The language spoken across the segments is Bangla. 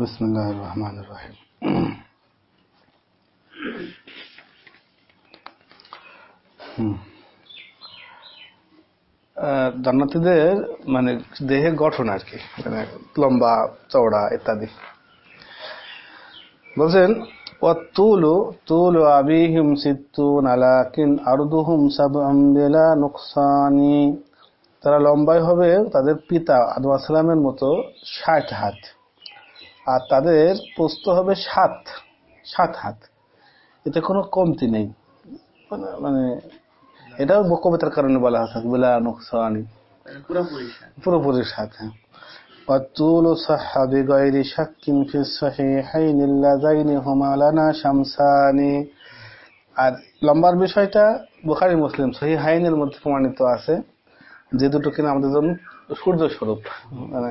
بسم الله الرحمن الرحيم হুম। আহ, জান্নাতীদের মানে দেহের গঠন আর কি মানে লম্বা চওড়া ইত্যাদি বলছেন ওয়াতুলু তুলু আবিহিম সিত্তুন আলাকিন আরদুহুম সাবআম বিলা নুকসানি তারা লম্বাই হবে তাদের পিতা আদম আসসালামের মতো ষাট হাত আর তাদের প্রস্থ হবে সাত সাত হাত এতে কোনো কমতি নেই মানে- মানে এটাও কবিতার কারণে বলা হচ্ছে বিলা নুকসানি পুরোপুরি পুরোপুরি সাত হ্যাঁ والطول صح بغير شك في الصحيحين اللذين هما لنا شمسان আর লম্বার বিষয়টা বুখারি মুসলিম সহি হাইনের মধ্যে প্রমাণিত আছে যে দুটো কিনা আমাদের জন্য সূর্য স্বরূপ মানে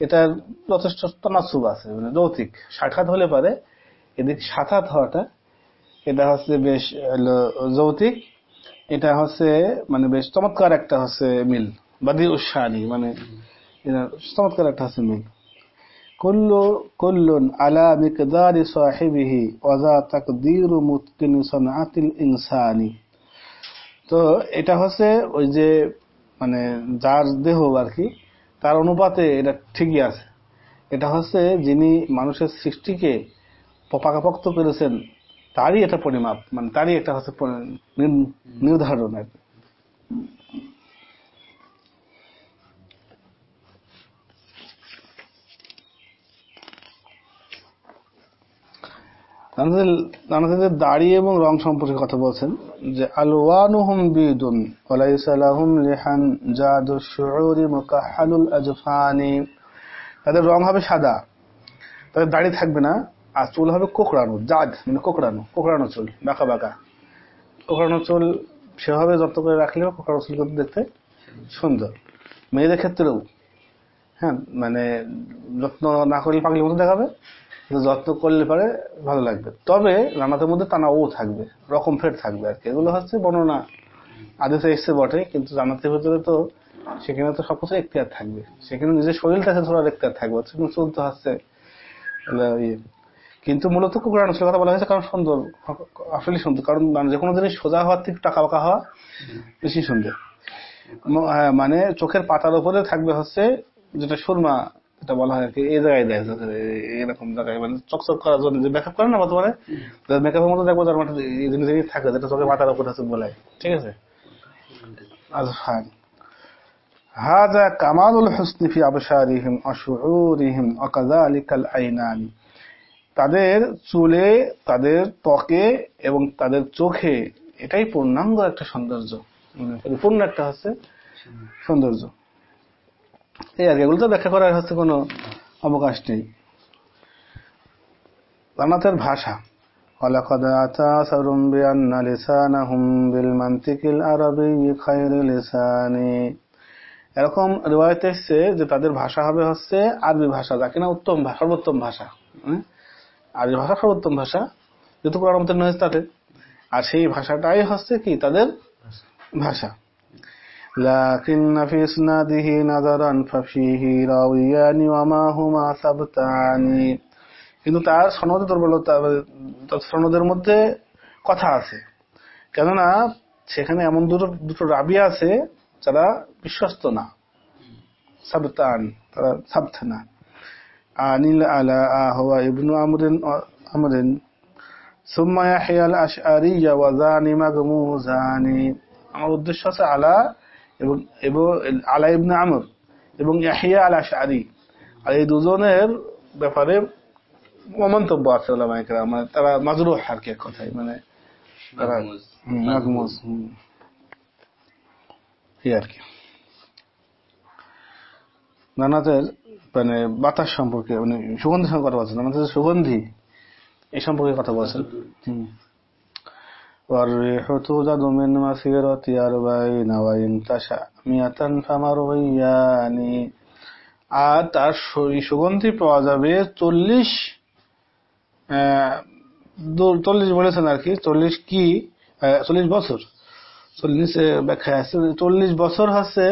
এটার যথেষ্ট তনাসুব আছে মানে যৌতিক। হাত হলে পারে, এদিক হাত হওয়াটা, এটা হচ্ছে বেশ যৌতিক, এটা হচ্ছে মানে বেশ চমৎকার একটা হচ্ছে মিল বাদি উৎসাহী মানে এটা চমৎকার একটা হচ্ছে মিল। আলা ইনসানি। তো এটা হচ্ছে ওই যে মানে যার দেহ আর কি তার অনুপাতে এটা ঠিকই আছে। এটা হচ্ছে যিনি মানুষের সৃষ্টিকে পাকাপোক্ত করেছেন, তারই এটা পরিমাপ মানে তারই একটা হচ্ছে নির্ধারণ আর নানাদের দাড়ি এবং রং সম্পর্কে কথা বলছেন যে, আলওয়ানুহুম বিদুন, ওয়ালাইসা লাহুম লিহান জাদু শুউরি মুকাহহালুল আজফানি। তাদের রং হবে সাদা। তাদের দাড়ি থাকবে না, আর চুল হবে কোকড়ানো, জাদ মানে কোকড়ানো কোকড়ানো চুল, বাঁকা বাঁকা। কোকড়ানো চুল সেভাবে যত্ন করে রাখলেও কোকড়ানো চুল কিন্তু দেখতে সুন্দর। মেয়েদের ক্ষেত্রেও হ্যাঁ মানে যত্ন না করলে পাগলি মতো দেখাবে। যত্ন করলে পারে ভালো লাগবে। তবে রান্নাতের মধ্যে টানা ও থাকবে রকম ফের থাকবে আর কি। এগুলো হচ্ছে বর্ণনা। আদেশে এসছে বটে কিন্তু জান্নাতের ভিতরে তো সেখানে তো সবকিছু এখতিয়ার থাকবে। সেখানে নিজের শরীরটা আছে ধরার এখতিয়ার থাকবে কিন্তু চলতে হচ্ছে ইয়ে। কিন্তু মূলত কুকুরানো সে কথা বলা হয়েছে কারণ সুন্দর আসলে সুন্দর কারণ মানে যে কোনো জিনিস সোজা হওয়ার থেকে টাকা বাঁকা হওয়া বেশি সুন্দর হ্যাঁ, মানে চোখের পাতার উপরে থাকবে হচ্ছে যেটা সুরমা যেটা বলা হয় আর কি এই জায়গায় দেয় এ- এরকম জায়গায় মানে চকচক করার জন্য যে মেকআপ করে না বর্তমানে মেকআপের মতো দেখবো তার মাঠে এই জিনিস জিনিস থাকে যেটা চোখের পাতার উপরে আছে বলে ঠিক আছে আজফান هذا كمال الحسن في أبشارهم وشعورهم وكذلك العينان তাদের চুলে তাদের ত্বকে এবং তাদের চোখে এটাই পূর্ণাঙ্গ একটা সৌন্দর্য মানে পরিপূর্ণ একটা হচ্ছে সৌন্দর্য এই আর কি, এগুলো তো ব্যাখ্যা করার হচ্ছে কোনো অবকাশ নেই জান্নাতের ভাষা ولقد آتاثر بأن لسانهم بالمنطق العربي خير لسان এরকম রিওয়ায়ত এসছে যে তাদের ভাষা হবে হচ্ছে আরবি ভাষা যা কিনা উত্তম ভাষা সর্বোত্তম ভাষা হ্যাঁ? আরবি ভাষা সর্বোত্তম ভাষা যেহেতু কোরআন মধ্যে নয় তাদের আর সেই ভাষাটাই হচ্ছে কি তাদের ভাষা لكن في اسناده نظرا ففيه راويان وما هما ثبتان কিন্তু তার সনদ দুর্বলতা তার সনদের মধ্যে কথা আছে কেননা সেখানে এমন দুটো দুটো রাবি আছে যারা বিশ্বস্ত না সাবতান তারা সাবত না আনিল আলা আহওয়া ইবনু আমরিন আমরিন সুম্মা ইয়াহইয়া আল আশআরি ওয়া জানি মাগমুজানি আমার উদ্দেশ্য আছে আলা এবং আলা ইবনে আমর এবং ইয়াহিয়া আল আর এই দুজনের ব্যাপারে মন্তব্য আছে মানে তারা মাজরুহ আর কি এক কথায় মানে তারা। এই আর কি। মানে বাতাস সম্পর্কে মানে সুগন্ধি সম্পর্কে কথা বলছেন জান্নাতের সুগন্ধি এই সম্পর্কে কথা বলছেন। হুম। والريح توجد من مسيرة أربعين وإن تشأ مئة فمرويان আর তার সু- সুগন্ধি পাওয়া যাবে চল্লিশ চল্লিশ বলেছেন আর কি চল্লিশ কি আহ, চল্লিশ বছর চল্লিশ ব্যাখ্যা আছে চল্লিশ বছর হচ্ছে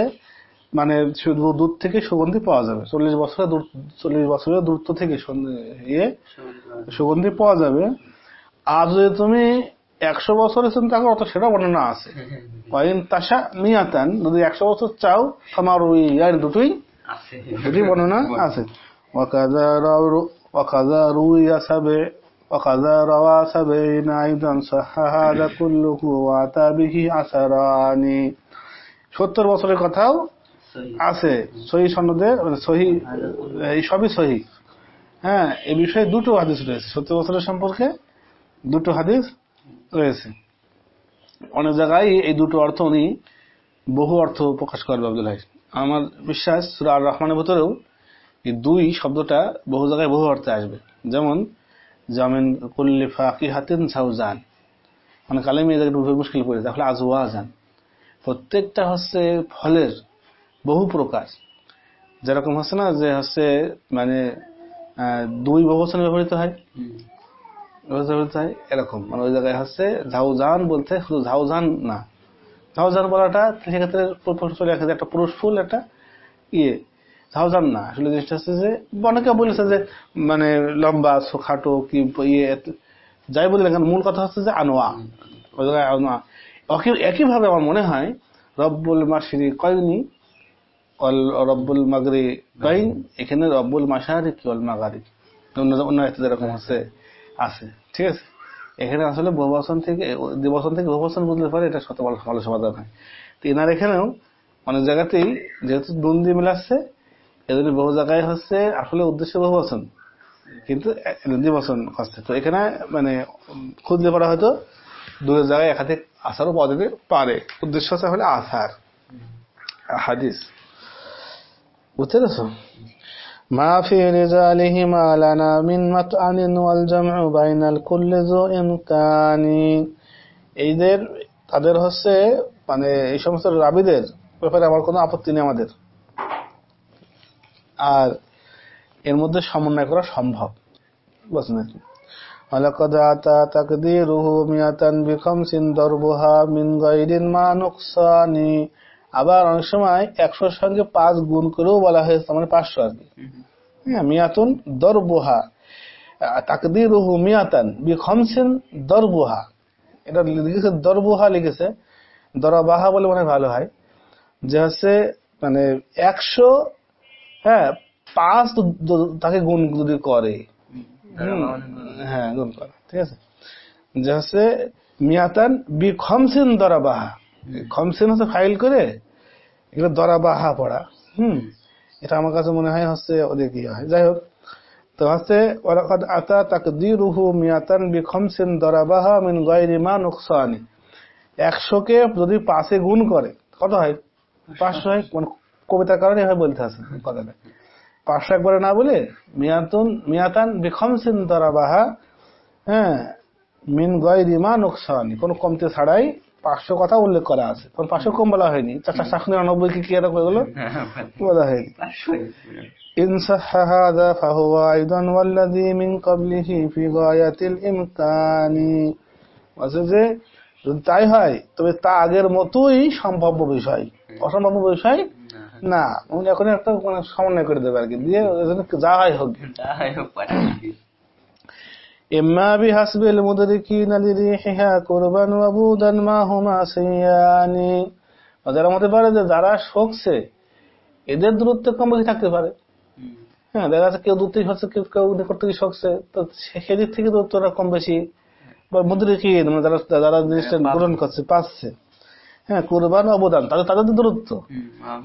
মানে শুধু দূর থেকে সুগন্ধি পাওয়া যাবে চল্লিশ বছরের দূর চল্লিশ বছরের দূরত্ব থেকে সন্ধি- ইয়ে সুগন্ধি পাওয়া যাবে আর যদি তুমি একশো বছরের চিন্তা করো তো সেটা বর্ণনা আছে কয়েন তাসা মিয়াতান যদি একশো বছর চাও তোমার ওই ইয়ার দুটোই আছে দুটি বর্ণনা আছে وكذا رو- وكذا روي سبع وكذا روى سبعين أيضا صح هذا كله وأتى به عشران সত্তর বছরের কথাও সহি। আছে সহি সনদে মানে সহি এই সবই সহি হ্যাঁ এই বিষয়ে দুটো হাদিস রয়েছে সত্তর বছরের সম্পর্কে দুটো হাদিস রয়েছে। অনেক জায়গায় এই দুটো অর্থ উনি বহু অর্থ প্রকাশ করবে আব্দুল হাই। আমার বিশ্বাস সুরা আর রহমানের ভেতরেও এই দুই শব্দটা বহু জায়গায় বহু অর্থে আসবে। যেমন, জামিন কুল্লি ফাকি হাতিন সাউজান। মানে কালেমি এদের একটু মুশকিল করে তাহলে আজওয়াজান। প্রত্যেকটা হচ্ছে ফলের বহু প্রকার। যেরকম হচ্ছে না যে হচ্ছে মানে দুই বহুবচনে ব্যবহৃত হয়। এরকম। মানে ওই জায়গায় হচ্ছে ঝাউজান বলতে শুধু ঝাউজান না। ঝাউজান বলাটা সেক্ষেত্রে একটা পুরুষ ফুল, একটা ইয়ে। ঝাউজান না। আসলে জিনিসটা হচ্ছে যে অনেকে বলেছে যে মানে লম্বা খাটো কি ইয়ে যাই বলি না মূল কথা হচ্ছে যে আনোয়া। ওই জায়গায় আনোয়া। একই- একইভাবে আমার মনে হয় রব্বুল মাসিরি কয়নি রব্বুল মাগরি কইন এখানে রব্বুল মাসারি কি অল মাগারি অন্য যেরকম হচ্ছে। আছে, ঠিক আছে? এখানে আসলে বহুবচন থেকে, দ্বিবচন থেকে বহুবচন বুঝলে পরে এটা শত ভালো সমাধান হয়। তো এনার এখানেও অনেক জায়গাতেই যেহেতু দুন দিয়ে মিলাচ্ছে, এজন্য বহু জায়গায় হচ্ছে আসলে উদ্দেশ্য বহুবচন, কিন্তু দ্বিবচন হচ্ছে। তো এখানে মানে খুঁজলে পরে হয়তো দূরের জায়গায় একাধিক আসারও পাওয়া যেতে পারে। উদ্দেশ্য হচ্ছে হলে আসার। হাদিস। বুঝতে পেরেছ? ما في رجالهما لنا من مطعن والجمع بين الكل ذو إمكان এইদের তাদের হচ্ছে মানে এই সমস্ত রাবিদের ব্যাপারে আমার কোনো আপত্তি নেই আমাদের আর এর মধ্যে সমন্বয় করা সম্ভব বুঝলেন নাকি ولقد أتى تقديره مئة بخمس ضربها من غير ما نقصان আবার অনেক সময় একশোর সঙ্গে পাঁচ গুণ করেও বলা হয়েছে মানে পাঁচশো আর কি হ্যাঁ মিয়াতুন দরবুহা। তাকদিরুহু মিয়াতান বিখমসিন দরবুহা। এটা লিখেছে দরবুহা লিখেছে। দরবাহা বলে মনে হয় ভালো হয়। যে হচ্ছে মানে একশো হ্যাঁ পাঁচ তাকে গুণ যদি করে। হ্যাঁ গুণ করে। ঠিক আছে? যে হচ্ছে মিয়াতান বি খমসিন দরাবাহা খমসিন হচ্ছে ফাইল করে এগুলো দরাবাহা পড়া। হুম। এটা আমার কাছে মনে হয় হচ্ছে ওদের কি হয়। যাই হোক, তো হচ্ছে, ওয়ালাকাদ আতা তাকদিরুহু মিয়াতান দরাবাহা মিন গায়রি মা নুকসানি। একশোকে যদি পাঁচে গুণ করে, কত হয়? পাঁচশো হয় কবিতার কারণে হয় বলতে আছে, কথাটা। পাঁচশো একবারে না বলে, মিয়াতুন, মিয়াতান বিখমসিন দরাবাহা হ্যাঁ মিন গয়রি মা নোকসানি। কোনো কমতে ছাড়াই পাঁচশো কথা উল্লেখ করা আছে কারণ পাঁচশো কম বলা হয়নি চারটা সাতশো নিরানব্বই কি কি এরকম এগুলো বলা হয়নি إن صح هذا فهو أيضا والذي من قبله في غاية الإمكان আছে যে যদি তাই হয় তবে তা আগের মতোই সম্ভাব্য বিষয় অসম্ভাব্য বিষয় না উনি এখন একটা মানে সমন্বয় করে দেবে আর কি দিয়ে এজন্য যা হয় হোক إما بحسب المدركين لريحها قربا وبودا ما هما سيان যারা মতে পারে যে যারা শোকছে এদের দূরত্ব কম বেশি থাকতে পারে হ্যাঁ দেখা যাচ্ছে কেউ দূর থেকে হচ্ছে কেউ কেউ নিকট থেকে শোকছে তো সে- সেদিক থেকে দূরত্বটা কম বেশি বা মুদ্রিকি মানে যারা যারা জিনিসটা গ্রহণ করছে পাচ্ছে হ্যাঁ কোরবান অবদান তাদের তাদের তো দূরত্ব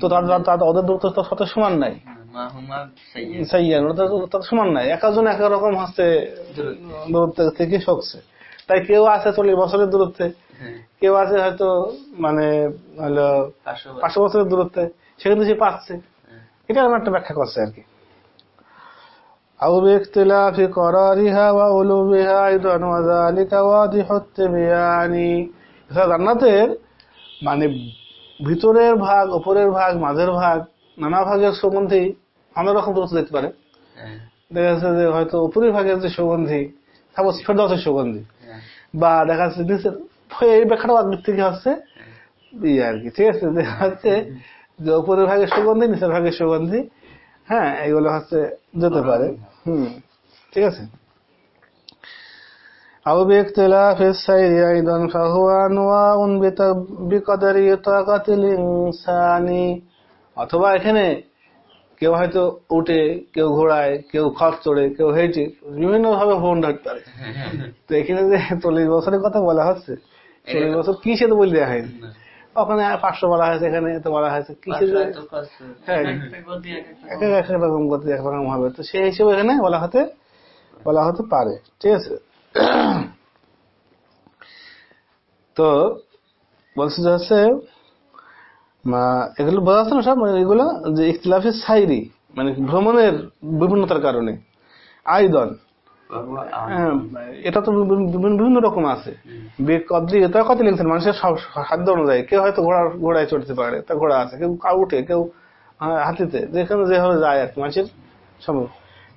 তো তাদের তাদের ওদের দূরত্ব তো সাথে সমান নাই সাইয়ান ওটা তো তাদের সমান নাই এক একজন এক এক রকম হচ্ছে দূরত্ব থেকে শোকছে তাই কেউ আছে চল্লিশ বছরের দূরত্বে কেউ আছে হয়তো মানে হলো পাঁচশো বছরের দূরত্বে সেখানে সে পাচ্ছে এটা আমার একটা ব্যাখ্যা করছে আর কি أو باختلاف قرارها وعلوها أيضا وذلك واضح التبيان জান্নাতের মানে ভিতরের ভাগ উপরের ভাগ মাঝের ভাগ নানা ভাগের সুগন্ধি অনেক রকম তথ্য দেখতে পারে হ্যাঁ, দেখা যাচ্ছে যে হয়তো উপরের ভাগের যে সুগন্ধি সাপোজ ফেরদাউসের সুগন্ধি হ্যাঁ, বা দেখা যাচ্ছে নিচের এই ব্যাখ্যাটা দিক থেকে হচ্ছে ইয়ে আর কি ঠিক আছে দেখা যাচ্ছে যে উপরের ভাগের সুগন্ধি নিচের ভাগের সুগন্ধি হ্যাঁ এগুলো হচ্ছে যেতে পারে হুম ঠিক আছে أو باختلاف السير أيضا فهو أنواع بت- بقدر طاقة الإنسان অথবা এখানে কেউ হয়তো উঠে কেউ ঘোড়ায় কেউ খড় চড়ে কেউ হেঁটে বিভিন্ন ভাবে ভ্রমণ ধরতে পারে তো এখানে যে চল্লিশ বছরের কথা বলা হচ্ছে চল্লিশ বছর কি সে তো বলে দেওয়া হয়নি ওখানে পাঁচশো বলা হয়েছে এখানে তো বলা হয়েছে কিসে এত কষ্ট। হ্যাঁ। এক এক এক এক রকম গতি এক রকম হবে। তো সেই হিসেবে এখানে বলা হতে বলা হতে পারে। ঠিক আছে? তো বলছে যে হচ্ছে এগুলো বোঝা যাচ্ছে না সব? মানে এগুলো যে ইখতিলাফের সাইরি মানে ভ্রমণের বিভিন্নতার কারণে। আইদন বাবা, হ্যাঁ, এটা তো বিভিন্ন- রকম আছে। এটা কত লিখছেন। মানুষের সব সাধ্য অনুযায়ী। কেউ হয়তো ঘোড়া ঘোড়ায় চড়তে পারে তা ঘোড়া আছে। কেউ কাউ উঠে কেউ আহ, হাতিতে। যেখানে যেভাবে যায় আর কি মানুষের সম্ভব।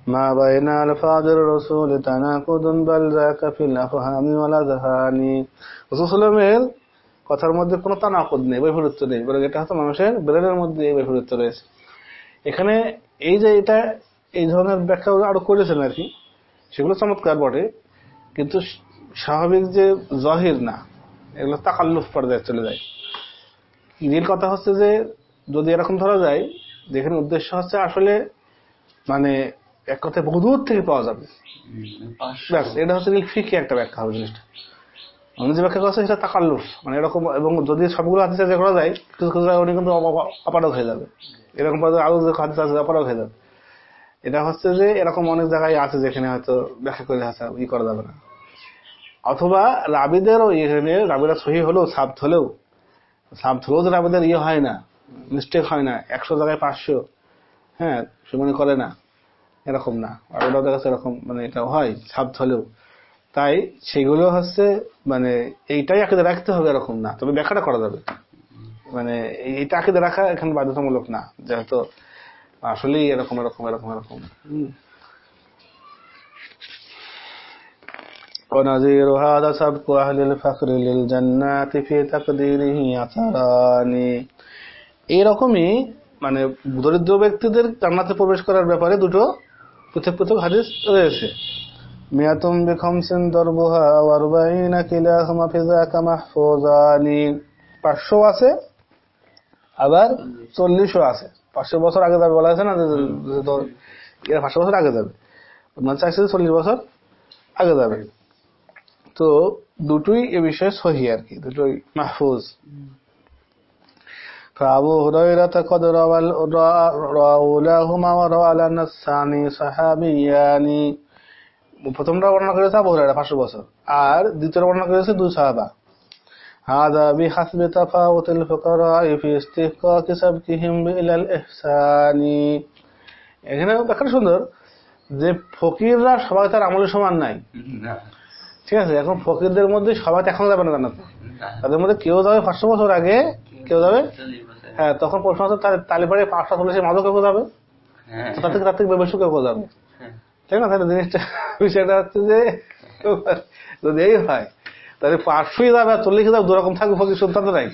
মা বাইনা আলফাজের রসুল তানাকুদুন বাল যাকা ফিল আফহামি ওয়ালা জাহানি রাসূল সাল্লামের কথার মধ্যে কোনো তানাকুদ নেই বৈপরীত্য নেই বরং এটা হচ্ছে মানুষের ব্রেনের মধ্যে এই বৈপরীত্য রয়েছে। এখানে এই যে এটা এই ধরনের ব্যাখ্যা আরও করেছেন আর কি সেগুলো চমৎকার বটে। কিন্তু স্বাভাবিক যে জহির না এগুলো তাকাল্লুফ পর্যায়ে চলে যায়। রিল কথা হচ্ছে যে যদি এরকম ধরা যায় যেখানে উদ্দেশ্য হচ্ছে আসলে মানে এক কথায় বহু দূর থেকে পাওয়া যাবে। এটা হচ্ছে ফিকে একটা ব্যাখ্যা হবে জিনিসটা। আমি যে ব্যাখ্যা করছে সেটা তাকাল্লুফ মানে এরকম, এবং যদি সবগুলো হাতে চেষ্টা করা যায়, কিছু কিছু উনি কিন্তু অপ- অপারগ হয়ে যাবে। এরকম আরও যে হাতে আছে অপারগ হয়ে যাবে। এটা হচ্ছে যে এরকম অনেক জায়গায় আছে যেখানে হয়তো ব্যাখ্যা করে আছে ই করা যাবে না। অথবা রাবিদেরও এখানে, রাবিরা সহি হলেও, সাব্ত হলেও সাব্ত হলেও তো রাবিদের ইয়ে হয় না মিস্টেক হয় না, একশো জায়গায় পাঁচশো হ্যাঁ সে মনে করে না, এরকম না। আর ওটাও দেখা এরকম মানে এটা হয়, সাব্ত হলেও। তাই সেগুলো হচ্ছে মানে এইটাই আঁকিদে রাখতে হবে এরকম না তবে ব্যাখ্যাটা করা যাবে মানে এই- এইটা আঁকিদে রাখা এখানে বাধ্যতামূলক না যেহেতু আসলেই এরকম এরকম এরকম এরকম হুম। ونظير هذا سبق أهل الفخر للجنات في تقديره أثران এইরকমই মানে দরিদ্র ব্যক্তিদের জান্নাতে প্রবেশ করার ব্যাপারে দুটো পৃথক পৃথক হাদিস রয়েছে মিয়াতুম বিখমসিন দরবুহা ওয়ারবাইনা কিলাহুমা ফিযাকা মাহফুজানি পাঁচশো আছে আবার চল্লিশও আছে পাঁচশো বছর আগে যাবে বলা হয়েছে না যে- যে ধর- এরা পাঁচশো বছর আগে যাবে মানে চাইছে যে চল্লিশ বছর আগে যাবে তো দুটোই এ বিষয়ে সহি আর কি দুটোই মাহফুজ فأبو هريرة قد روى روى لهما وروى لنا الثاني صحابيان প্রথমটা বর্ণনা করেছে আবু হুরায়রা পাঁচশো বছর আর দ্বিতীয় বর্ণনা করেছে দুই সাহাবা هذا بحسب تفاوت الفقراء في استحقاق سبقهم إلى الإحسان এখানে ব্যাখ্যা সুন্দর যে ফকিররা সবাই তার আমলের সমান নাই না, ঠিক আছে এখন ফকিরদের মধ্যে সবাই তো এখনো যাবে না জান্নাতে না। তাদের মধ্যে কেউ যাবে পাঁচশো বছর আগে কেউ যাবে চল্লিশ বছর। হ্যাঁ তখন প্রশ্ন হচ্ছে তাহলে- তালে পরে পাঁচটা চল্লিশে মাদক কেউ যাবে হ্যাঁ, তো তার থেকে তার থেকে বেশি কেউ যাবে হ্যাঁ। তাই না? তাহলে জিনিসটা বিষয়টা হচ্ছে যে যদি এই হয় তাহলে পাঁচশোই যাবে আর চল্লিশে যাবে দুরকম থাকবে ফকির সন্তান তো নাই।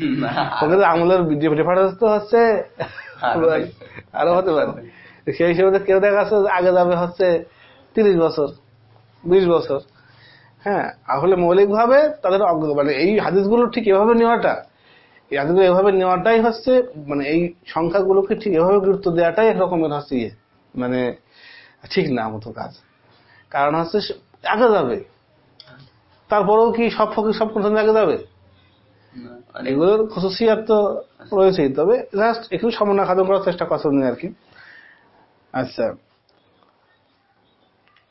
ফকির আমলের ডিফারেন্স তো হচ্ছে আরও আরও হতে পারে। সেই হিসেবে কেউ দেখা যাচ্ছে যে আগে যাবে হচ্ছে তিরিশ বছর বিশ বছর। হ্যাঁ আসলে মৌলিক ভাবে তাদের মানে এই হাদিসগুলো ঠিক এভাবে নেওয়াটা এই হাদিসগুলো এভাবে নেওয়াটাই হচ্ছে মানে এই সংখ্যাগুলোকে ঠিক এভাবে গুরুত্ব দেওয়াটাই একরকমের হচ্ছে ইয়ে মানে ঠিক না মতো কাজ। কারণ হচ্ছে আগে যাবে। তারপরেও কি সব ফকির সব কোন আগে যাবে? এগুলোর খুশুসিয়াত তো রয়েছেই। তবে জাস্ট একটু সমন্বয় সাধন করার চেষ্টা করছেন আর কি। আচ্ছা।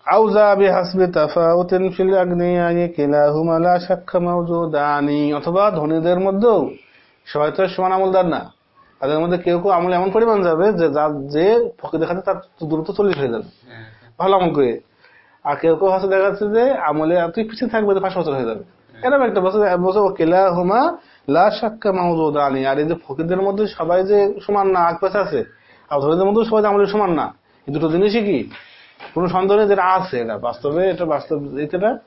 আউজা বিহাসবি তাফাউতিন ফিল আগ্নিয়ানি কিলাহুমা লা শাক্কা মাওজুদানি অথবা ধনীদের মধ্যেও সবাই তো সমান আমলদার না। তাদের মধ্যে কেউ কেউ আমল এমন পরিমাণ যাবে যে যার যে ফকির দেখাতে তার দূরত্ব চল্লিশ হয়ে যাবে। হ্যাঁ, ভালো আমল করে। আর কেউ কেউ হচ্ছে দেখা যাচ্ছে যে আমলে তুই পিছিয়ে থাকবে পাঁচ বছর হয়ে যাবে। এরকম একটা বছর এক বছর ও কেলা হোমা লা সাক্কা মাহমুদ আলী আর এই যে ফকিরদের মধ্যে সবাই যে সমান না আগ পাশে আছে আর ধরীদের মধ্যে সবাই যে আমলের সমান না এই দুটো জিনিসই কি? কোন সন্দেহ নেই যেটা আছে এটা বাস্তবে এটা বাস্তব এটা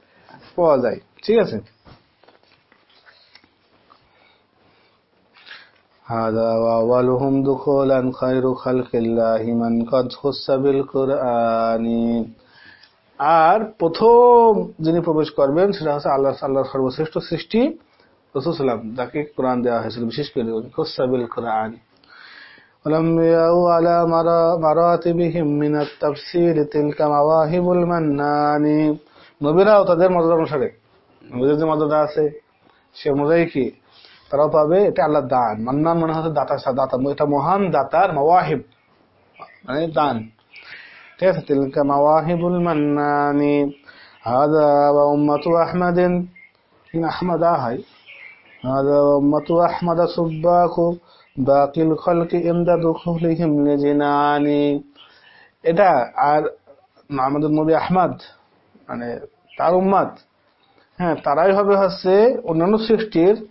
পাওয়া যায়। ঠিক আছে? هذا وأولهم دخولا خير خلق الله من قد خص بالقرآن আর প্রথম যিনি প্রবেশ করবেন সেটা হচ্ছে আল্লাহ আল্লাহর সর্বশ্রেষ্ঠ সৃষ্টি রসুলাম যাকে কোরআন দেওয়া হয়েছিল বিশেষ করে খোসাবিল কোরআন ولمياء على مرا- مراتبهم من التفسير تلك مواهب المنان নবীরাও তাদের মর্যাদা অনুসারে নবীদের যে মর্যাদা আছে সে অনুযায়ী কি তারাও পাবে, এটা আল্লাহ দান। মান্নান মানে হচ্ছে দাতা দাতা, এটা মহান দাতার মাওয়াহিব। মানে দান। ঠিক আছে, তিলকা মাওয়াহিবুল মান্নানি। হাদা উম্মাতু আহমাদিন। আহমাদা লিজিনানি। এটা আর মানে তার উম্মাদ। হ্যাঁ তারাই হবে হচ্ছে অন্যান্য সৃষ্টির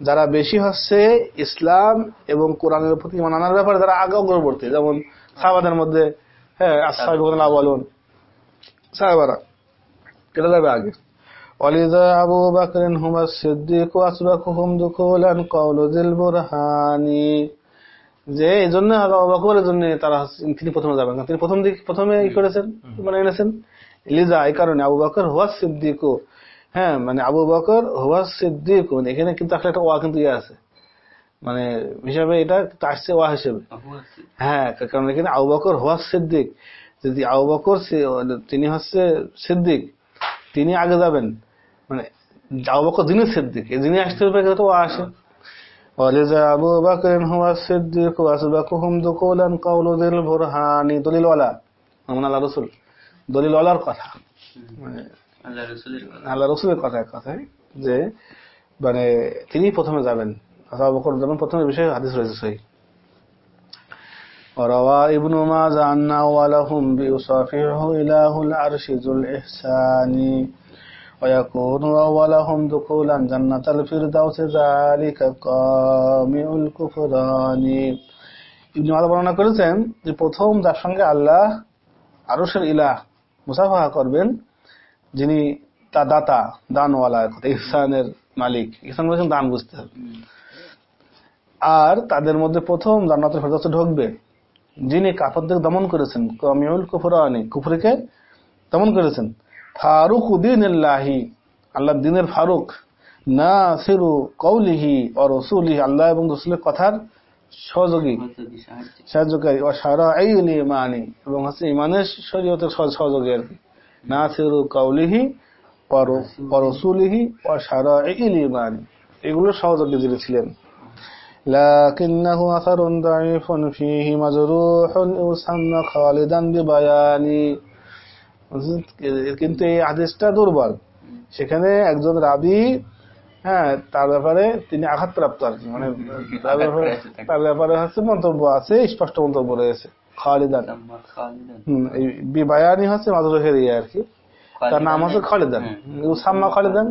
যারা বেশি হচ্ছে ইসলাম এবং কোরআনের প্রতি মানানোর ব্যাপারে তারা আগে অগ্রবর্তী যেমন সাহাবাদের মধ্যে হ্যাঁ বলুন সাহাবারা যাবে আগে। যে এই জন্য তারা তিনি প্রথমে তিনি প্রথম দিক প্রথমে ই করেছেন মানে এনেছেন। লিজা এই কারণে আবু বাকর হুয়া সিদ্দিক। হ্যাঁ মানে আবু বকর হুয়া সিদ্দিক এখানে কিন্তু আসলে একটা ওয়া কিন্তু ইয়ে আছে মানে হিসাবে এটা আসছে ওয়া হিসেবে আবু আছে। হ্যাঁ কারণ এখানে আবু বকর হুয়া সিদ্দিক যদি আবু বকর সি- তিনি হচ্ছে সিদ্দিক তিনি আগে যাবেন মানে আবু বকর যিনি সিদ্দিক এই যিনি আসতে হবে তো ও আসে ولذا أبو بكر هو الصديق وأسبقهم دخولا قول ذي البرهان দলিল ওয়ালা মানে আল্লাহ রসুল দলিল ওয়ালার কথা হুম। মানে আল্লাহ রসুলের কথা। আল্লাহ রসুলের কথা এক কথায় যে মানে তিনি প্রথমে যাবেন আবু বকর যেমন প্রথমে বিষয়ে হাদিস রয়েছে সহি وروى ابن ماجه أن أولهم بيصافحه إله العرش ذو الإحسان ويكون أولهم دخولا جنة الفردوس ذلك قامع الكفران ইবনে মাদা বর্ণনা করেছেন যে প্রথম যার সঙ্গে আল্লাহ আরশের ইলাহ মুসাফাহা করবেন যিনি তা দাতা দানওয়ালা ইহসানের মালিক ইহসান বলেছেন দান বুঝতে হবে। আর তাদের মধ্যে প্রথম জান্নাতের ফেরদৌসে ঢুকবে যিনি কাফরদের দমন করেছেন কমিউল কুফরানি কুফরিকে দমন করেছেন। ফারুক উদ্দিন আল্লাহ দিনের ফারুক না সিরু কৌলিহি ও রসুলিহি আল্লাহ এবং রসুলের কথার সহযোগী। সাহায্যকারী। ও সারা এই ইমানি এবং হচ্ছে ইমানের শরীয়তের সহ- সহযোগী আর কি। না সিরু কৌলিহি ও রসুলিহি ও সারা এই ইমানি এগুলোর সহযোগী যিনি ছিলেন لكنه أثر ضعيف فيه مجروح يسمى خالدا ببياني কিন্তু এই হাদিসটা দুর্বল সেখানে একজন রাবি হ্যাঁ তার ব্যাপারে তিনি আঘাতপ্রাপ্ত আর কি মানে তার ব্যাপারে তার ব্যাপারে হচ্ছে মন্তব্য আছে স্পষ্ট মন্তব্য রয়েছে খালিদান। খালিদান। বিবায়ানি হচ্ছে মাজরুফের ইয়ে আর কি। তার নাম হচ্ছে খালিদান। ইউসাম্মা খালিদান।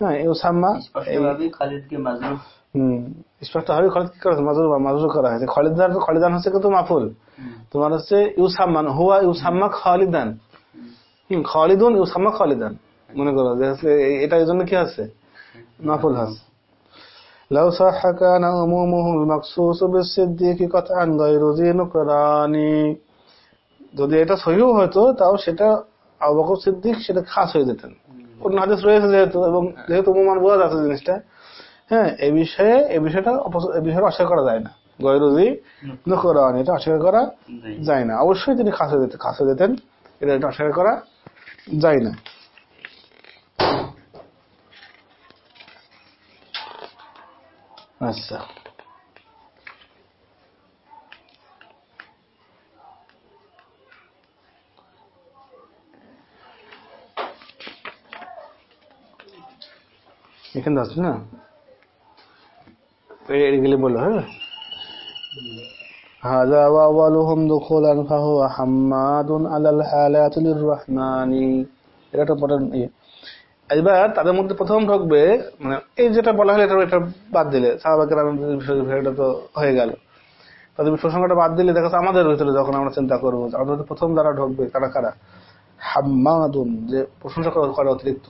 হ্যাঁ ইউসাম্মা এই স্পষ্টভাবেই খালিদকে মাজরুফ হম স্পষ্ট হবে খালিদ কি করেছে মাজরুর করা হয়েছে। খালিদান খালিদান হচ্ছে কিন্তু মাফুল। তোমার হচ্ছে ইউসাম্মান হুয়া ইউসাম্মা খালিদান। হম। খালিদুন ইউসাম্মা খালিদান। মনে করো যে এটা এই জন্য কি আছে মাফুল আছে لو صح كان عمومه المخصوص بالصديق قطعا غير ذي نكران যদি এটা সহিও হয়তো তাও সেটা আবু বকর সিদ্দিক সেটা খাস হয়ে যেতেন অন্য হাদিস রয়েছে যেহেতু এবং যেহেতু অনুমান বোঝা যাচ্ছে জিনিসটা হ্যাঁ এই বিষয়ে এই বিষয়টা অপছ- এই বিষয়টা অস্বীকার করা যায় না গয়রুজি নুকরান এটা অস্বীকার করা জি। যায় না অবশ্যই তিনি খাসে দিতেন খাসে দিতেন এটা এটা অস্বীকার করা যায় না আচ্ছা এখানে আসছে না তো এগুলি বললো হ্যাঁ هذا وأولهم دخولا فهو حماد على الحالات للرحمن এটা একটা important ইয়ে এবার তাদের মধ্যে প্রথম ঢুকবে মানে এই যেটা বলা হলো এটা এটা বাদ দিলে। সাহাবাকের এটা তো হয়ে গেল। তাদের প্রসঙ্গটা বাদ দিলে দেখা আমাদের ভিতরে যখন আমরা চিন্তা করব আমাদের প্রথম যারা ঢুকবে কারা কারা? হাম্মাদুন যে প্রশংসা করে করে অতিরিক্ত।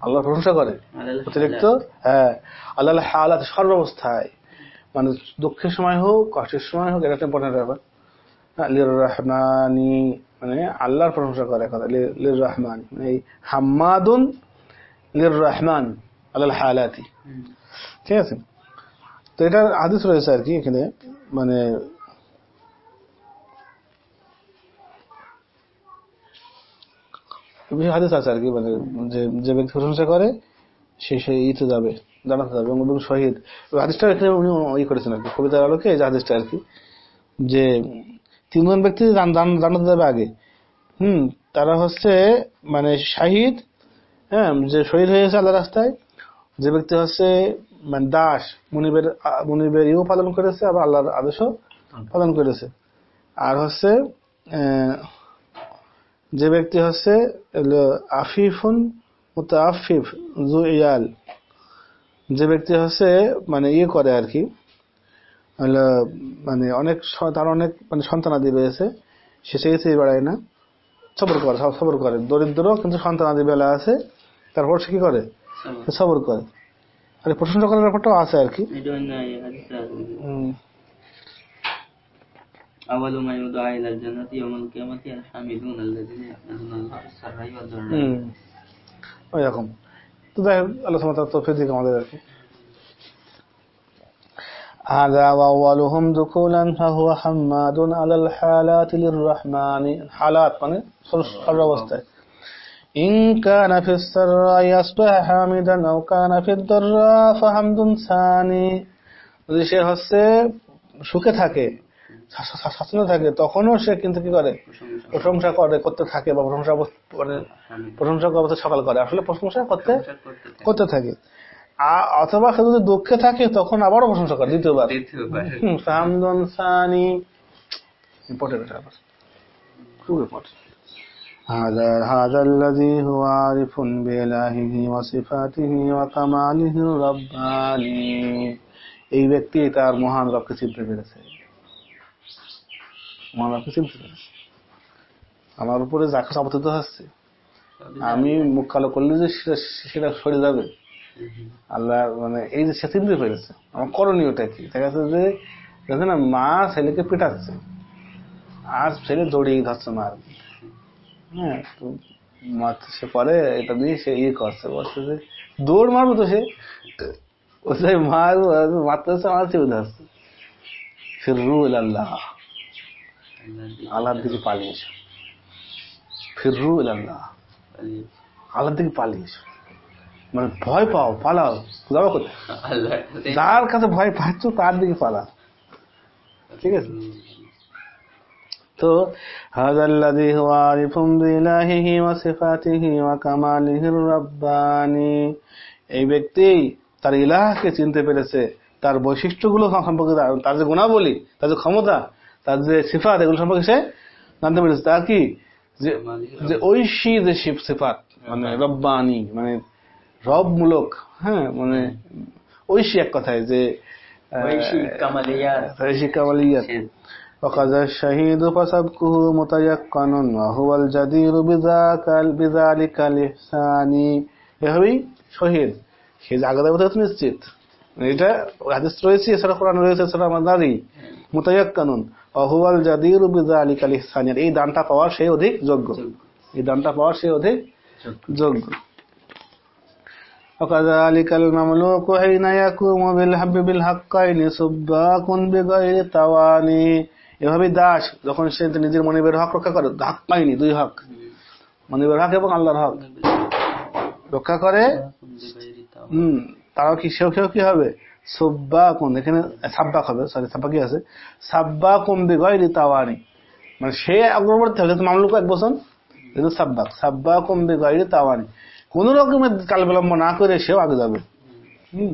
আল্লাহ প্রশংসা করে। অতিরিক্ত? হ্যাঁ। আল্লাহ হালাত সর্বাবস্থায়। মানে দুঃখের সময় হোক কষ্টের সময় হোক এটা একটা ব্যাপার। হ্যাঁ, রহমানি মানে আল্লাহর প্রশংসা করে লির রহমান মানে এই হাম্মাদুন লির রহমান আল্লাহ হালাতি ঠিক আছে? তো এটা হাদিস রয়েছে আর কি এখানে মানে হাদিস আছে আর কি মানে যে যে ব্যক্তি প্রশংসা করে, সে সেই ইতে যাবে জানাতে যাবে, এবং শহীদ। হাদিসটা এখানে উনি ই করেছেন আর কি, কবিতার আলোকে এই যে হাদিসটা আর কি, যে তিনজন ব্যক্তি জান- জান- যাবে আগে। হুম, তারা হচ্ছে মানে শাহিদ হ্যাঁ যে শহীদ হয়েছে আল্লাহ রাস্তায়, যে ব্যক্তি হচ্ছে মানে দাস, মনিবের মনিবের ইও পালন করেছে, আবার আল্লাহর আদেশও পালন করেছে। আর হচ্ছে যে ব্যক্তি হচ্ছে আফিফুন মুতাআফিফ জু ইয়াল যে ব্যক্তি হচ্ছে মানে ইয়ে করে আর কি। মানে অনেক তার অনেক মানে সন্তানাদি পেয়েছে সে সে কিছুই বেড়ায় না। সবর করে সব সবর করে। দরিদ্র কিন্তু সন্তানাদি বেলা আছে। তারপর সে কি করে? সবর। করে। প্রশংসা করার ব্যাপারটাও আছে আর কি। তো যাই হোক আল্লাহ তো ফেজিক আমাদের আর কি। هذا وأولهم دخولا فهو حماد على الحالات للرحمن حالات মানে সর্ব অবস্থায় إن كان في السراء يصبح حامدا أو كان في الضراء فحمد ثاني যদি সে হচ্ছে সুখে থাকে শা- শা- শাসনে থাকে তখনও সে কিন্তু কি করে প্রশংসা প্রশংসা করে করতে থাকে বা প্রশংসা অবস্থ- মানে হামিদ। প্রশংসা অবস্থা সকাল করে আসলে প্রশংসা করতে প্রশংসা করতে থাকে। করতে থাকে আ- অথবা সে যদি দুঃখে থাকে তখন আবারও প্রশংসা করে দ্বিতীয়বার দ্বিতীয়বার ফাহামদুন সানি ইম্পর্টেন্ট এটা আবার খুব ইম্পর্টেন্ট هذا هذا الذي هو عارف بإلهه وصفاته وكماله الرباني এই ব্যক্তি তার মহান রবকে চিনতে পেরেছে মহান রবকে চিনতে পেরেছে আমার উপরে যা কিছু আপত্তিত হচ্ছে আমি মুখ কালো করলে যে সেটা সেটা সরে যাবে আল্লাহ মানে এই যে সে চিনতে পেরেছে আমার করণীয়টা কি? দেখা যাচ্ছে যে, দেখে না, মা ছেলেকে পেটাচ্ছে, আর ছেলে জড়িয়ে ধরছে মার হ্যাঁ তো সে পরে এটা দিয়ে সে ইয়ে করছে, বলছে যে, দৌড় মারবো তো সে। আমার ধরছে। আল্লাহ আল্লাহর দিকে পালিয়েছে ফিররু আল্লাহ আল্লাহর দিকে পালিয়েছে মানে ভয় পাও পালাও যাব যার কাছে ভয় পাচ্ছ তার দিকে পালা। ঠিক আছে? তো হাজাল্লাদি ওয়া সিফাতিহি ওয়া কামালিহির রাব্বানি। এই ব্যক্তি তার ইলাহকে চিনতে পেরেছে তার বৈশিষ্ট্যগুলো সম্পর্কে তার যে গুণাবলী তার যে ক্ষমতা তার যে সিফাত এগুলো সম্পর্কে সে জানতে পেরেছে। তার কি? যে ঐশী যে সিফ সিফাত মানে রব্বানি মানে রবমূলক হ্যাঁ মানে ঐশী এক কথায় যে আহ, ঐশী কামালিয়াত। ঐশী কামালিয়াত وقد الشهيد فسبقه متيقن وهو الجدير بذاك بذلك الإحسان এভাবেই শহীদ সে জায়গা দেবতা তো নিশ্চিত এটা হাদিস রয়েছে এছাড়া কোরআন রয়েছে এছাড়া আমার দাদি মুতায়াক্কানুন অহুয়াল জাদির বিজালিক আল ইহসানিয়ার এই দানটা পাওয়ার সে অধিক যোগ্য এই দানটা পাওয়ার সে অধিক যোগ্য وكذلك المملوك حين يقوم بالحب بالحقين سباق بغير تواني এভাবে দাস যখন সে নিজের মনিবের হক রক্ষা করে হক পায়নি দুই হক মনিবের হক এবং আল্লাহর হক রক্ষা করে হম তারাও কি সেও সেও কি হবে সব্বা কোন এখানে সাব্বাক হবে সরি সাব্বা কি আছে সাব্বা কোন বিগয়রি তাওয়ানি মানে সে অগ্রবর্তী হবে যেহেতু মামলুক এক বছর কিন্তু সাব্বাক সাব্বা কোন বিগয়রি তাওয়ানি কোন রকমের কাল বিলম্ব না করে সেও আগে যাবে হম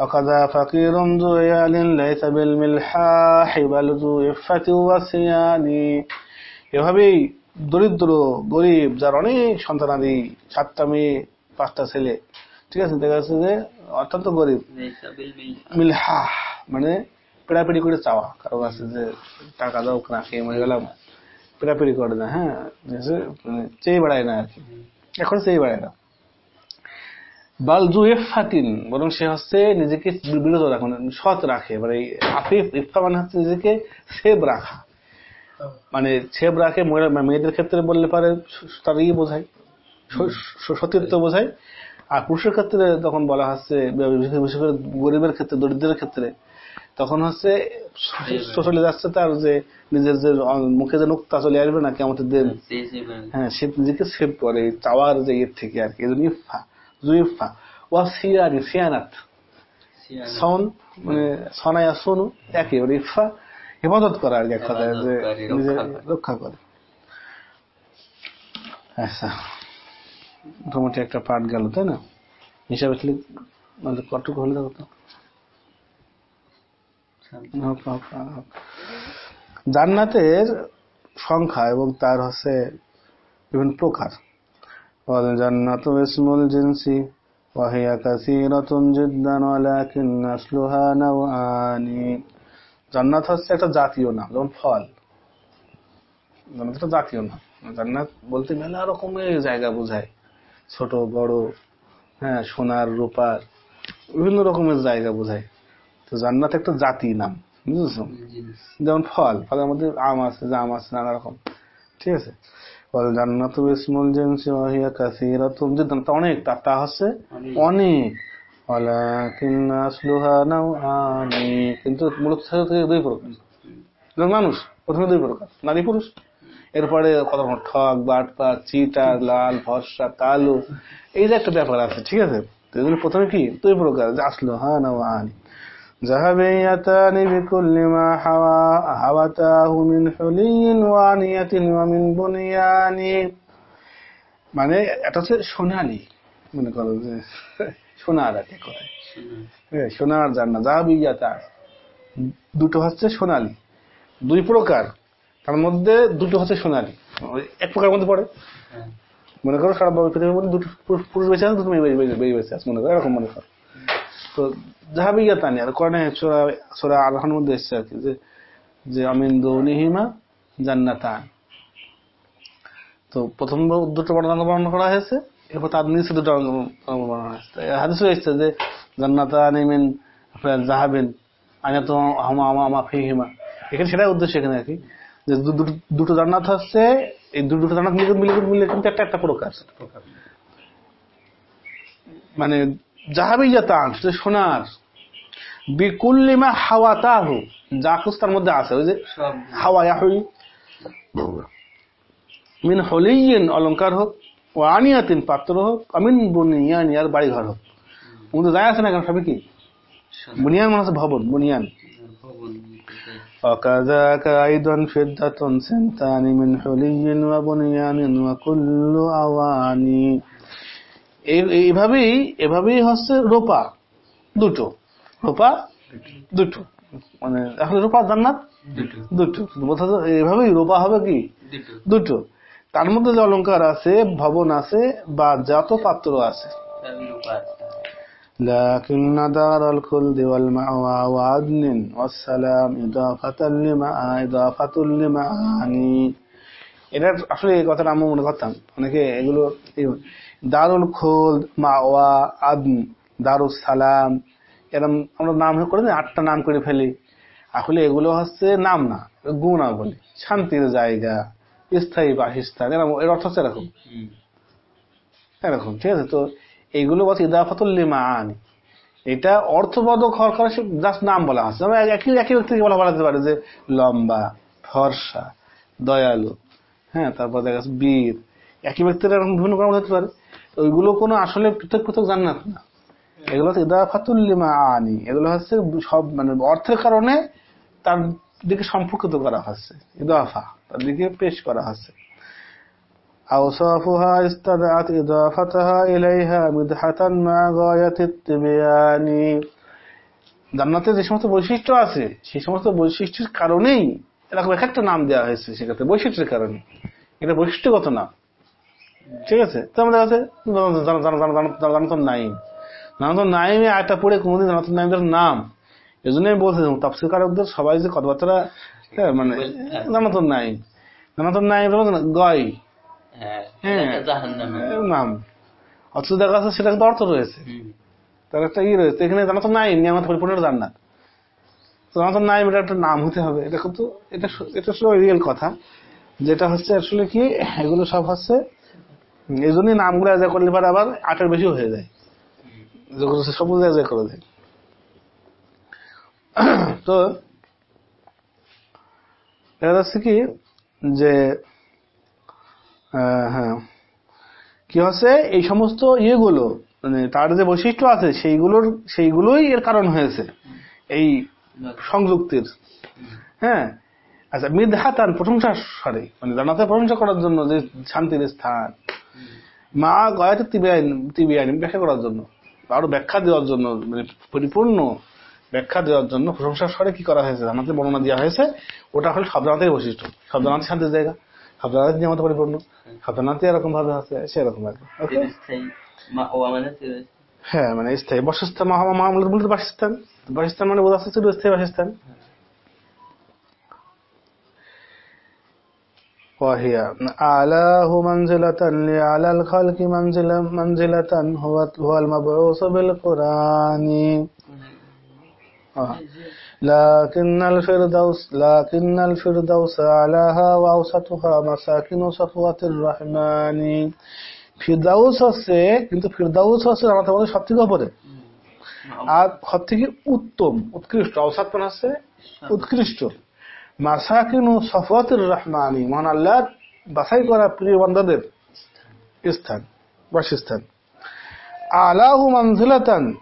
وكذا فقير ذو عيال ليس بالملحاح بل ذو عفة وصيان এভাবেই দরিদ্র গরিব যার অনেক সন্তানাদি সাতটা মেয়ে পাঁচটা ছেলে ঠিক আছে দেখা যাচ্ছে যে অত্যন্ত গরিব মিলহা মানে পেড়াপিড়ি করে চাওয়া কারো কাছে যে টাকা দাও না খেয়ে মরে গেলাম পেড়াপিড়ি করে না হ্যাঁ মানে চেয়ে বেড়ায় না আর কি এখন সেই বেড়ায় না। বালজু ইফাতিন বরং সে হচ্ছে নিজেকে বিরত রাখে মানে সৎ রাখে। মানে আফিফ ইফা মানে হচ্ছে নিজেকে সেব রাখা। মানে সেব রাখে মেয়েদের ক্ষেত্রে বললে পারে তার ইয়ে বোঝায় সতীর্থ বোঝায়। আর পুরুষের ক্ষেত্রে তখন বলা হচ্ছে, বিশেষ করে গরিবের ক্ষেত্রে, দরিদ্রের ক্ষেত্রে তখন হচ্ছে চলে যাচ্ছে তার যে নিজের যে মুখে যে নোক্তা চলে আসবে না কেমন দিন হ্যাঁ সে নিজেকে সেভ করে চাওয়ার যে ইয়ের থেকে আর কি এই জন্য ইফা জুইফা ওয়া সিয়ারি সিয়ানাত। সন মানে সনায়া সোনু একই ওর ইফা হেফাজত করা আর কি এক কথায় যে রক্ষা করে। আচ্ছা মোটামুটি একটা পাঠ গেল তাই না? হিসাবে মানে কতটুকু হলে দেখো জান্নাতের সংখ্যা এবং তার হচ্ছে বিভিন্ন প্রকার والجنة اسم الجنس وهي كثيرة جدا ولكن أصلها نوعان জান্নাত হচ্ছে একটা জাতীয় নাম যেমন ফল জান্নাত একটা জাতীয় নাম জান্নাত বলতে মেলা রকমের জায়গা বোঝায় ছোট বড় হ্যাঁ সোনার রূপার বিভিন্ন রকমের জায়গা বোঝায় তো জান্নাত একটা জাতি নাম বুঝেছ? যেমন ফল ফলের মধ্যে আম আছে জাম আছে নানা রকম ঠিক আছে? জান্নাত ইসমুল জিনসি ওয়াহিয়া কাসীরাতুম জিদ্দান তা অনেক তা হচ্ছে অনেক। ওয়ালাকিন আসলুহা নাওআনি কিন্তু মূলত থেকে দুই প্রকার। মানুষ প্রথমে দুই প্রকার নারী পুরুষ। এরপরে কত রকম ঠক বাটপা চিটা লাল ফর্সা কালো এই যে একটা ব্যাপার আছে ঠিক আছে? এগুলো প্রথমে কি? দুই প্রকার যে আসলো হ্যাঁ নাওআনি। ذهبيتان بكل ما حوى حوتاه من حلي وانية ومن بنيان মানে এটা হচ্ছে সোনালি মনে করো যে সোনার আর কি করে সোনার জান্না জাহাবিয়াতা দুটো হচ্ছে সোনালি দুই প্রকার তার মধ্যে দুটো হচ্ছে সোনালি এক প্রকার মধ্যে পড়ে মনে করো সারা পৃথিবীর মধ্যে দুটো পুরুষ বেঁচে আছে দুটো মেয়ে বেঁচে বেঁচে আছে মনে করো এরকম মনে করো তো জাহাবিয়া তানি, আর কোরআনে সূরা সূরা আল মধ্যে এসেছে আর কি, যে যে আমিন দৌনিহিমা জান্নাতান। তো প্রথম দুটো বর্ণনা বর্ণনা করা হয়েছে, এরপর তার নিচে দুটো বর্ণনা হয়েছে। হাদিসে এসেছে যে, জান্নাতান মিন আপনার জাহাবিন আইনাত হামা আমা আমা ফিহিমা। এখানে সেটাই উদ্দেশ্য এখানে আর কি, যে দুটো জান্নাত হচ্ছে এই দুটো জান্নাত মিলে মিলে মিলে কিন্তু একটা একটা প্রকার। মানে জাহাবিজাতান সোনার বিকুল্লিমা হাওয়া তাহু যা খুশ তার মধ্যে আছে ওই যে হাওয়া ইয়াহুই মিন হলিয়িন অলঙ্কার হোক ও আনিয়াতিন পাত্র হোক আমিন বুনিয়ান ইয়ার বাড়ি ঘর হোক কিন্তু যায় আছে না কেন সবই কি বুনিয়ান মানে হচ্ছে ভবন বুনিয়ান وكذاك أيضا فضة سنتان من حلي وبنيان وكل أواني এইভাবেই এভাবেই হচ্ছে রোপা দুটো রোপা দুটো মানে এখন রোপা জান্নাত দুটো এভাবেই রোপা হবে কি দুটো তার মধ্যে যে অলঙ্কার আছে ভবন আছে বা যত পাত্র আছে لكن دار الخلد والمأوى وعدن والسلام إضافة لما إضافة لمعاني এটা আসলে এই কথাটা আমি মনে করতাম অনেকে এগুলো দারুল খোল মাওয়া, আদম দারুল সালাম, এরম আমরা নাম করে আটটা নাম করে ফেলি। আসলে এগুলো হচ্ছে নাম না, গুণা বলি শান্তির জায়গা, স্থায়ী বাসস্থান এরকম এর অর্থ হচ্ছে এরকম। এরকম, ঠিক আছে? তো এইগুলো বলছে ইদাফাতুল্লিমা আনি এটা অর্থবোধক হওয়ার কারণে জাস্ট নাম বলা হচ্ছে। আমরা একই একই ব্যক্তিকে বলা বলা যেতে পারে যে লম্বা, ফর্সা, দয়ালু হ্যাঁ তারপর দেখা যাচ্ছে বীর। একই ব্যক্তির এরকম বিভিন্ন কারণ হতে পারে। ওইগুলো কোনো আসলে পৃথক পৃথক জান্নাত না এগুলো হচ্ছে ইদাফাতুল্লিমা আনি এগুলো হচ্ছে সব মানে অর্থের কারণে তার দিকে সম্পর্কিত করা হচ্ছে ইদাফা তার দিকে পেশ করা হচ্ছে أوصافها استدعت إضافتها إليها مدحة مع غاية التبيان জান্নাতে যে সমস্ত বৈশিষ্ট্য আছে সেই সমস্ত বৈশিষ্ট্যের কারণেই এরকম এক একটা নাম দেওয়া হয়েছে সেক্ষেত্রে বৈশিষ্ট্যের কারণে এটা বৈশিষ্ট্যগত না ঠিক আছে? তো আমাদের কাছে জানাতন নাইম। জানাতন নাইমে আয়টা পড়ে কোনোদিন জানাতন নাইমের নাম। এই জন্যই বলছে তাপসির কারকদের সবাই যে কথাবার্তা হ্যাঁ, মানে জানাতন নাইম। জানাতন নাইম গয়। হ্যাঁ হ্যাঁ। নাম। অথচ দেখা যাচ্ছে সেটা কিন্তু অর্থ রয়েছে। তার একটা ই রয়েছে। এখানে জানা তো নাই নিয়ামত পরিপূর্ণ জান্নাত। তো জানা তো নাই এটা একটা নাম হতে হবে। এটা কিন্তু এটা এটা রিয়েল কথা। যেটা হচ্ছে আসলে কি এগুলো সব হচ্ছে এই জন্যই নামগুলো যা করলে পরে আবার আটের বেশি হয়ে যায়। যেগুলো হচ্ছে সব করে দেয়। তো দেখা যাচ্ছে কি যে হ্যাঁ কি হচ্ছে? এই সমস্ত ইয়েগুলো মানে তার যে বৈশিষ্ট্য আছে, সেইগুলোর, সেইগুলোই এর কারণ হয়েছে। এই সংযুক্তির। হ্যাঁ? আচ্ছা মিদহাতান প্রশংসা স্বরে মানে জানাতে প্রশংসা করার জন্য যে শান্তির স্থান মা গয়াতে তিবিয়াইন তিবিয়াইন ব্যাখ্যা করার জন্য আরও ব্যাখ্যা দেওয়ার জন্য মানে পরিপূর্ণ ব্যাখ্যা দেওয়ার জন্য প্রশংসা স্বরে কি করা হয়েছে জানাতে বর্ণনা দেওয়া হয়েছে ওটা হল শব্দানাতের বৈশিষ্ট্য। শব্দানাতে শান্তির জায়গা শব্দানাতে নিয়মত পরিপূর্ণ শব্দানাতে এরকম ভাবে আছে সেরকম আর কি। মানে হ্যাঁ মানে স্থায়ী বাসস্থান মহামূলত বলতে বাসস্থান বাসস্থান মানে বোঝা যাচ্ছে স্থায়ী বাসস্থান। وهي أعلاه منزلة لأعلى الخلق منزلة منزلة هو هو المبعوث بالقرآن آه. لكن الفردوس لكن الفردوس أعلاها وأوسطها مساكن صفوة الرحمن ফিরদাউস হচ্ছে কিন্তু ফিরদাউস হচ্ছে আমাদের মধ্যে সব থেকে উপরে আর সব থেকে উত্তম উৎকৃষ্ট অবসাদ মানে হচ্ছে উৎকৃষ্ট মাসাকিন ও সফওয়াতুর রহমানি মহান আল্লাহ বাছাই করা প্রিয় বান্দাদের স্থান বাসস্থান। আলাহু মানজিলাতান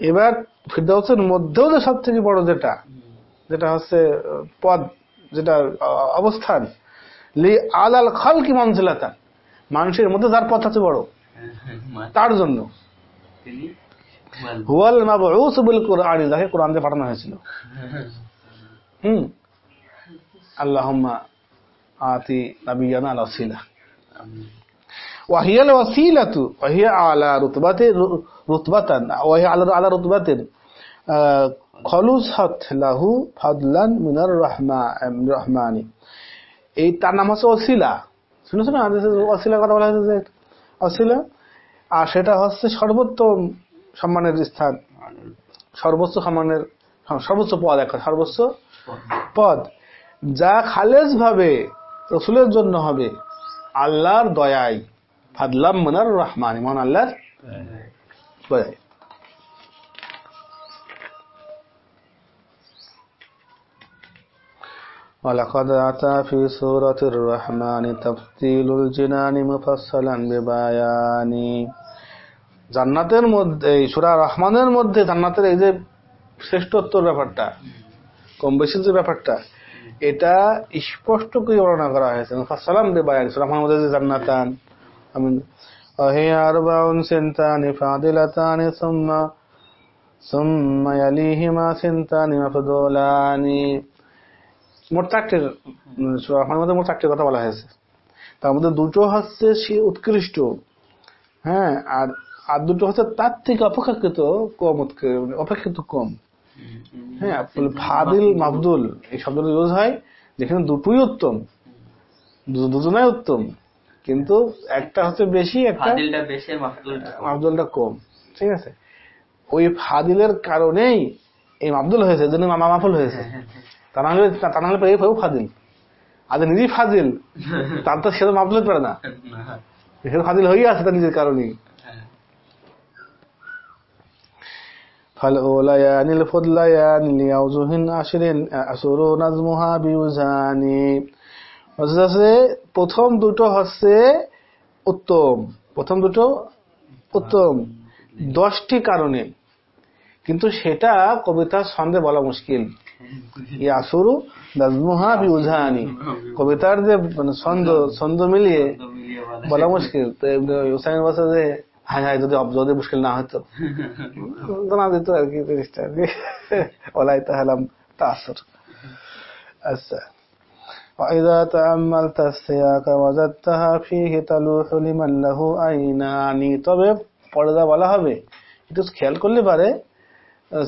এবার ফিরদাউসের মধ্যেও যে সব থেকে বড় যেটা যেটা হচ্ছে পদ যেটা অবস্থান লি আলাল খালকি মানজিলাতান মানুষের মধ্যে যার পথ আছে বড় তার জন্য। হুয়াল মাবউস বিল কুরআন যাকে কোরআন দিয়ে পাঠানো হয়েছিল। হুম। আল্লাহুম্মা আতি নাবিয়ানা আল ওয়াসিলা আমিন। وهي الوسيلة وهي على رتبة رتبة وهي على على رتبة آه، خلصت له فضلا من الرحمن الرحمن এই তার নাম হচ্ছে অসিলা শুনেছো না অসিলা কথা বলা হয়েছে যে অসিলা আর সেটা হচ্ছে সর্বোত্তম সম্মানের স্থান সর্বোচ্চ সম্মানের সর্বোচ্চ পদ একটা সর্বোচ্চ পদ যা খালেজ ভাবে রসুলের জন্য হবে আল্লাহর দয়ায় ফাদলাম মনার রহমান ইমান আল্লাহর দয়ায় ولقد أتى في سورة الرحمن تفصيل الجنان مفصلا ببيان জান্নাতের মধ্যে এই সূরা রহমানের মধ্যে জান্নাতের এই যে শ্রেষ্ঠত্বর ব্যাপারটা কম বেশি যে ব্যাপারটা এটা স্পষ্ট করে বর্ণনা করা হয়েছে। সালাম ফাসালাম বেবায়ান সুরাম মধ্যে যে জান্নাতান। আমি হে আরবাউন সিনতান ফাদিলাতান সুম্মা সুম্মা ইয়ালিহিমা সিনতান মাফদুলানি। মোট চারটির সুরামের মধ্যে মোট চারটির কথা বলা হয়েছে। তার মধ্যে দুটো হচ্ছে সে উৎকৃষ্ট। হ্যাঁ আর আর দুটো হচ্ছে তার থেকে অপেক্ষাকৃত কম উৎকৃষ্ট মানে অপেক্ষাকৃত কম। হ্যাঁ ফাদিল মাবদুল এই শব্দটা ইউজ হয় যেখানে দুটোই উত্তম। দুজনাই উত্তম। কিন্তু একটা হচ্ছে বেশি একটা। মাবদুলটা কম। ঠিক আছে? ওই ফাদিলের কারণেই এই মাবদুল হয়েছে জন্য মামা মাফুল হয়েছে। তা না হলে তা না হলে ফাদিল। আর নিজেই ফাদিল তার তো সে তো মাবদুল পারে না। সে ফাদিল হয়েই আছে তার নিজের কারণেই হ্যাঁ। فالأوليان الفضليان لأوجه عشر أسر نظمها بيوزان হচ্ছে প্রথম দুটো হচ্ছে উত্তম প্রথম দুটো উত্তম দশটি কারণে কিন্তু সেটা কবিতার ছন্দে বলা মুশকিল ইয়াসুরু নাজমুহা বিউজানি কবিতার যে মানে ছন্দ ছন্দ মিলিয়ে বলা মুশকিল তো হুসাইন বলছে যে হায় হায় যদি যদি মুশকিল না হতো জানা দিত আর কি জিনিসটা আর কি ওলাই তাহলাম তাসর আচ্ছা وإذا تأملت السياق وجدتها فيه تلوح لمن له عينان তবে পর্দা বলা হবে একটু খেয়াল করলে পারে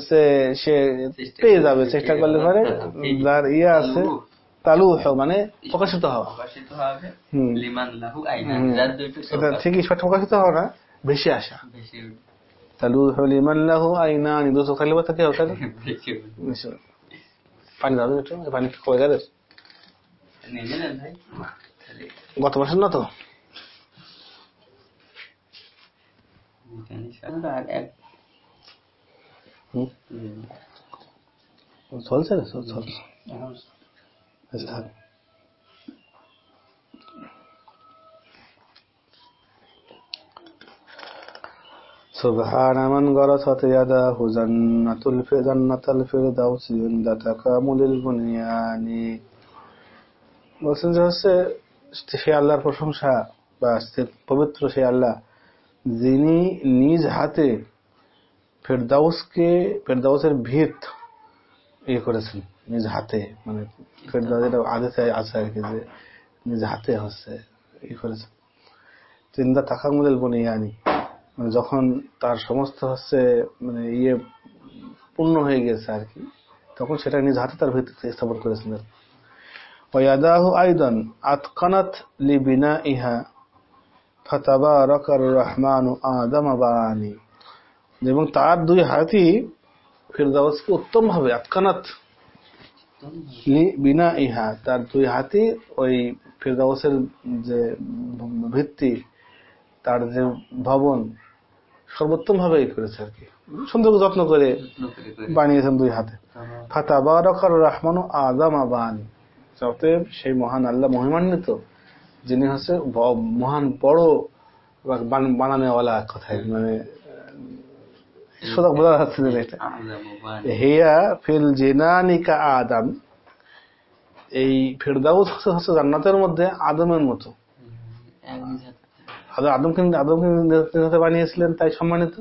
সে সে পেয়ে যাবে চেষ্টা করলে পারে যার ইয়ে আছে তালু মানে প্রকাশিত হওয়া প্রকাশিত হবে হুম। লিমান লাহু আইনা হুম। যার দুইটো চোখ এটা আছে, ঠিকই সঠিক প্রকাশিত হওয়া না বেশি আসা। থাকে পানি দাও একটু পানি কয়ে গত মাসের না তো। হুম। চলছে না চল চল আচ্ছা থাক। سبحان من غرست يداه جنة الف جنة الفردوس عند تكامل البنيان বলছেন যে হচ্ছে সে আল্লাহর প্রশংসা বা সে পবিত্র সে আল্লাহ যিনি নিজ হাতে ফেরদাউসকে ফেরদাউসের ভিত ইয়ে করেছেন নিজ হাতে মানে ফেরদাউস এটা আদেশে আছে আর কি যে নিজ হাতে হচ্ছে ই করেছেন চিন্তা তাকামুলের বনিয়ানি মানে যখন তার সমস্ত হচ্ছে মানে ইয়ে পূর্ণ হয়ে গেছে আর কি তখন সেটা নিজ হাতে তার ভিত্তিতে স্থাপন করেছিলেন ويداه أيضا أتقنت لبنائها فتبارك الرحمن آدم باني এবং তার দুই হাতই ফিরদাউসকে উত্তম ভাবে আতকানাত লি বিনা ইহা তার দুই হাতি ওই ফিরদাউসের যে ভিত্তি তার যে ভবন সর্বোত্তম ভাবে করেছে আর কি। সুন্দর যত্ন করে বানিয়েছেন দুই হাতে। ফাতা বারাকার রহমানু আদম আবানি অতএব সেই মহান আল্লাহ মহিমান্বিত যিনি হচ্ছে মহান বড় বান- বানানেওয়ালা কথায় মানে সোজা বোঝা যাচ্ছে না এটা। হেয়া ফিল জেনানিকা আদম। এই ফেরদাউস হচ্ছে জান্নাতের মধ্যে আদমের মতো। আদম আদমকে আদমকে হাতে বানিয়েছিলেন তাই সম্মানিত।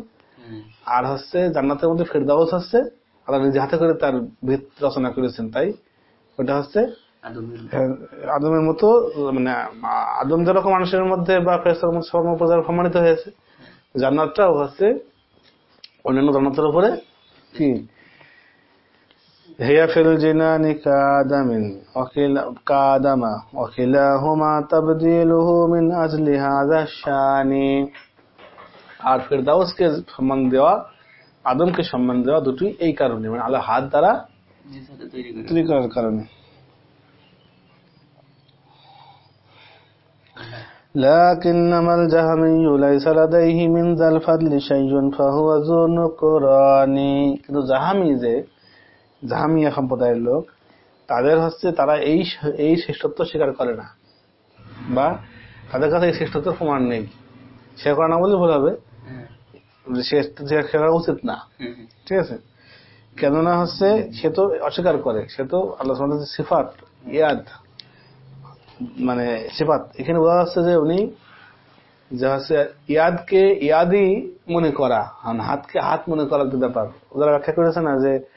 আর হচ্ছে জান্নাতের মধ্যে ফেরদাউস হচ্ছে আল্লাহ নিজে হাতে করে তার ভিত রচনা করেছেন তাই। ওটা হচ্ছে আদমের হ্যাঁ, মতো মানে আদম যেরকম মানুষের মধ্যে বা ফেরেস্তার মধ্যে সর্ব প্রচার সম্মানিত হয়েছে জান্নাতটাও হচ্ছে অন্যান্য জান্নাতের উপরে কি হেয়া ফিল জিনানি কাদামিন ওয়াকিল কাদামা ওয়াকিলাহুমা তাবদিলুহু মিন আজলি হাযা শানি আর ফিরদাউসকে সম্মান দেওয়া আদমকে সম্মান দেওয়া দুটি এই কারণে মানে আল্লাহ হাত দ্বারা নিজ হাতে তৈরি করে তৈরি করার কারণে لكنما الجهمي ليس لديه من ذا الفضل شيء فهو ذو نكران কিন্তু জাহামি যে জাহামিয়া সম্প্রদায়ের লোক তাদের হচ্ছে তারা এই এই শ্রেষ্ঠত্ব স্বীকার করে না। বা তাদের কাছে এই শ্রেষ্ঠত্বের প্রমাণ নেই। সে করে না বলে ভুল হবে। হ্যাঁ। যে সে সে উচিত না। ঠিক আছে? কেননা হচ্ছে সে তো অস্বীকার করে। সে তো আল্লাহ সিফাত ইয়াদ মানে সিফাত। এখানে বোঝা যাচ্ছে যে উনি যে হচ্ছে ইয়াদকে ইয়াদই মনে করা। হাতকে হাত মনে করার ব্যাপার। ওরা ব্যাখ্যা করেছে না যে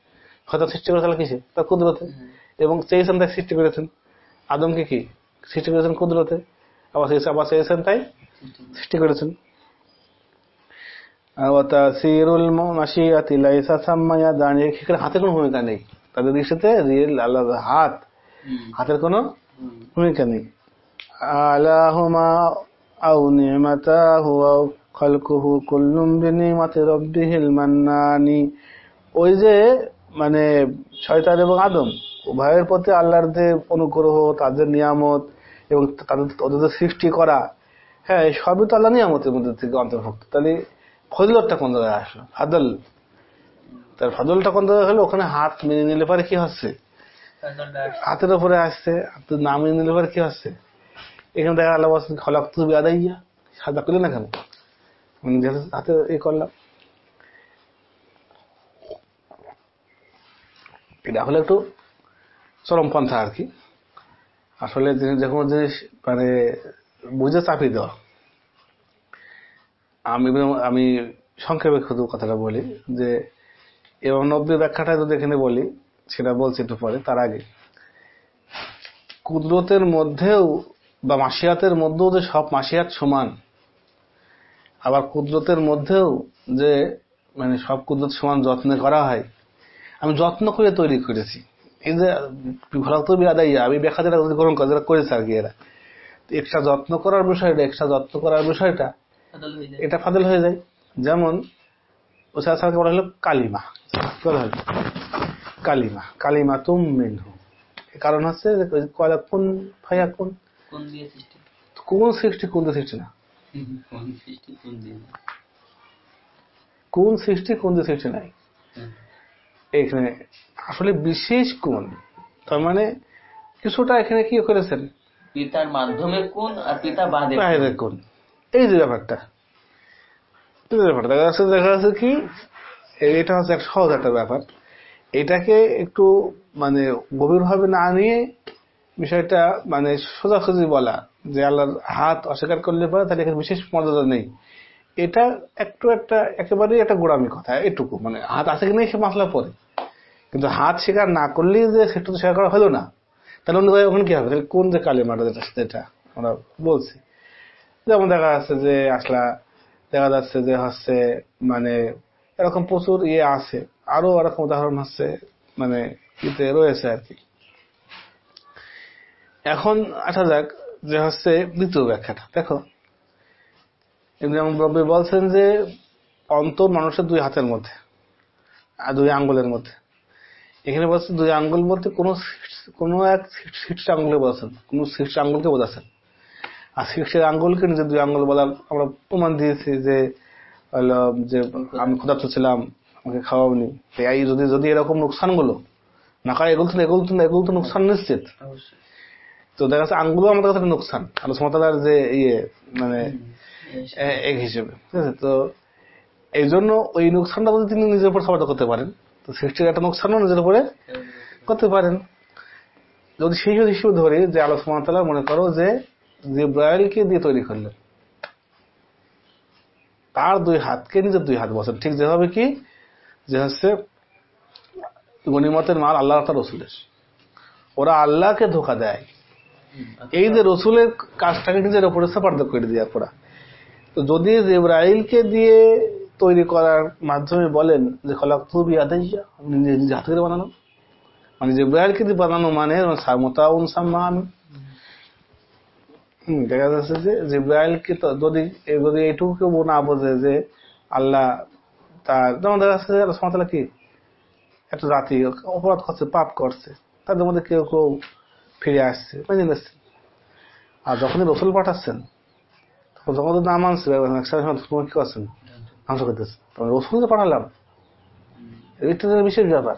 হয়তো সৃষ্টি করেছে আল্লাহ কিসে? তার কুদরতে। এবং চেয়েছেন তাই সৃষ্টি করেছেন। আদমকে কি? সৃষ্টি করেছেন কুদরতে। আবার আবার চেয়েছেন তাই সৃষ্টি করেছেন। হাতে কোনো ভূমিকা নেই? তাদের দৃষ্টিতে রিয়েল আল্লাহর হাত। হাতের কোনো ভূমিকা নেই। আলাহুমা খালকুহু কুল্লুম বিনিমাতি রাব্বিহিল মান্নানি। ওই যে মানে শয়তান এবং আদম, উভয়ের প্রতি আল্লাহর যে অনুগ্রহ তাদের নিয়ামত এবং তাদের সৃষ্টি করা হ্যাঁ সবই তো আল্লাহ নিয়ামতের মধ্যে থেকে অন্তর্ভুক্ত। তাহলে ফজলতটা কোন জায়গায় আসলো ফাদল। তার ফাদলটা কোন জায়গায় হলো? ওখানে হাত মেনে নিলে পরে কি হচ্ছে? হাতের উপরে আসছে না মেনে নিলে পরে কি হচ্ছে? এখানে দেখা আল্লাহ বলছেন খলাক তুমি আদাইয়া সাদা করলে না কেন? হাতে এ করলাম। এটা হলো একটু চরমপন্থা আর কি। আসলে যে- যে কোনো জিনিস মানে বুঝে চাপিয়ে দেওয়া। আমি আমি সংক্ষেপে শুধু কথাটা বলি যে এবং নব্বই ব্যাখ্যাটা যদি এখানে বলি, সেটা বলছি একটু পরে, তার আগে। কুদরতের মধ্যেও বা মাসিয়াতের মধ্যেও যে সব মাসিয়াত সমান, আবার কুদরতের মধ্যেও যে মানে সব কুদরত সমান যত্নে করা হয় আমি যত্ন করে তৈরি করেছি। এই যে ঘোরাক তো বিরাদাইয়া আমি ব্যাখ্যা যেটা গ্রহণ করে যেটা করেছে আর কি এরা। এক্সট্রা যত্ন করার বিষয়টা এক্সট্রা যত্ন করার বিষয়টা এটা ফাদল হয়ে যায়। যেমন ওসাদ সালকে বলা হলো কালিমা। বলা হলো? কালিমা। কালিমা তুম মিনহু। কারণ হচ্ছে কয়লা কোন ফাইয়া কোন? কোন সৃষ্টি? কোন সৃষ্টি কোন দিয়ে সৃষ্টি না? কোন সৃষ্টি কোন দিয়ে সৃষ্টি নাই? হুম। এখানে আসলে বিশেষ কোন তার মানে কিছুটা এখানে কি করেছেন? পিতার মাধ্যমে কোন আর পিতা বাদে কোন? এই যে ব্যাপারটা ব্যাপারটা দেখা যাচ্ছে দেখা যাচ্ছে কি এটা হচ্ছে একটা সহজ একটা ব্যাপার। এটাকে একটু মানে গভীরভাবে না নিয়ে বিষয়টা মানে সোজাসুজি বলা যে আল্লাহর হাত অস্বীকার করলে পরে তাহলে এখানে বিশেষ মর্যাদা নেই। এটা একটু একটা একেবারেই একটা গোড়ামি কথা, এটুকু। মানে হাত আছে কিনা সে মাসলা পরে। কিন্তু হাত স্বীকার না করলেই যে সেটা তো স্বীকার করা হলো না, তাহলে অন্য জায়গায় ওখানে কি হবে? তাহলে কোন যে কালিমাটা যেটা যেটা আমরা বলছি। যেমন দেখা যাচ্ছে যে আসলা, দেখা যাচ্ছে যে হচ্ছে মানে এরকম প্রচুর ইয়ে আছে, আরও এরকম উদাহরণ হচ্ছে মানে ইতে রয়েছে আর কি। এখন আসা যাক যে হচ্ছে দ্বিতীয় ব্যাখ্যাটা। দেখো যেমন রবি বলছেন যে অন্তর মানুষের দুই হাতের মধ্যে আর দুই আঙ্গুলের মধ্যে। এখানে বলছেন দুই আঙ্গুল বলতে কোনো কোনো এক শীর্ষ আঙ্গুলে বলছেন কোনো শীর্ষ আঙ্গুলকে বোঝাচ্ছেন। আর শীর্ষের আঙ্গুলকে নিজের দুই আঙ্গুল বলার আমরা প্রমাণ দিয়েছি যে হলো যে আমি ক্ষুধার্ত ছিলাম আমাকে খাওয়াওনি। তো এই যদি যদি এরকম নোকসানগুলো না খায় এগুলো তো এগুলো তো এগুলো তো নোকসান নিশ্চিত। তো দেখা যাচ্ছে আঙ্গুলও আমাদের কাছে নোকসান। আল্লাহ সুবহানাহু যে ইয়ে মানে এক হিসেবে ঠিক আছে? তো এই জন্য ওই নোকসানটা যদি তিনি নিজের উপর সবাই করতে পারেন তো সৃষ্টির একটা নোকসানও নিজের উপরে করতে পারেন। যদি সেই হিসেবে ধরি যে আল্লাহ সুবহানাহু মনে করো যে জিব্রাইলকে দিয়ে তৈরি করলেন তার দুই হাতকে নিজের দুই হাত বসেন। ঠিক যেভাবে কি? যে হচ্ছে গনিমতের মাল আল্লাহ তার রসুলের। ওরা আল্লাহকে ধোকা দেয়। এই যে রসুলের কাজটাকে নিজের উপরে সাপার্দ করে দিয়ে পড়া তো যদি জিব্রাইলকে দিয়ে তৈরি করার মাধ্যমে বলেন যে খলাক তুবি হাতে করে বানানো। মানে জিব্রাইলকে দিয়ে বানানো মানে সামতাউন সাম্মান হুম, দেখা যাচ্ছে যে জিব্রাইলকে যদি যদি এইটুকু কেউ না বোঝে যে আল্লাহ তার যেমন দেখা যাচ্ছে সুবহানাহু কি? একটা জাতি অপরাধ করছে পাপ করছে। তাদের মধ্যে কেউ কেউ ফিরে আসছে মেনে আর যখনই রসুল পাঠাচ্ছেন না তোমার কি করছেন ধ্বংস করতেছে পাঠালাম এটা বিশেষ ব্যাপার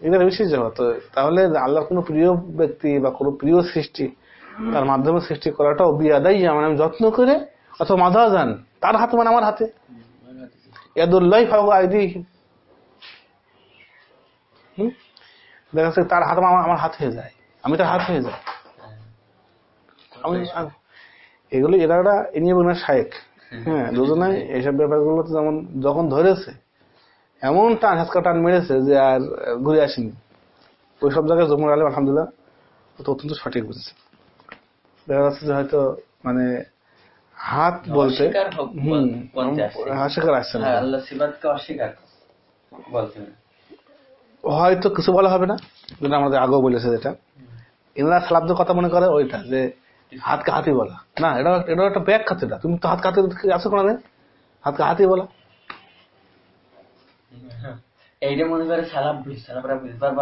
এটা বিশেষ ব্যাপার তো তাহলে আল্লাহর কোনো প্রিয় ব্যক্তি বা কোনো প্রিয় সৃষ্টি তার মাধ্যমে সৃষ্টি করাটাও বিয়াদাই মানে আমি যত্ন করে অথবা মাধা যান তার হাতে মানে আমার হাতে ইয়াদুল্লাহ আইদিহিম হুম? দেখা যাচ্ছে তার হাত আমার হাত হয়ে যায় আমি তার হাত হয়ে আমি আমি- এগুলো এরা এরা এ নিয়ে বোনের শায়েক হ্যাঁ। দুজনে এইসব ব্যাপারগুলো তো যেমন যখন ধরেছে এমন টান হাসকা টান মেরেছে যে আর ঘুরে আসেনি। ওই সব জায়গায় জমুর আলম আলহামদুলিল্লাহ তো অত্যন্ত সঠিক বুঝেছে। দেখা যাচ্ছে যে হয়তো মানে হাত বলতে অস্বীকার আসছে। না। হ্যাঁ। হয়তো কিছু বলা হবে না যেটা আমাদের আগেও বলেছে যেটা। এনারা খালাপদের কথা মনে করে ওইটা যে হাতকে হাতি বলা। না এটা এটা একটা ব্যাগ খাতে এটা। তুমি তো হাত খাতে আছো কোনো হাতকে হাতি বলা। এইটা মনে করে সালাম সালামরা বুঝবার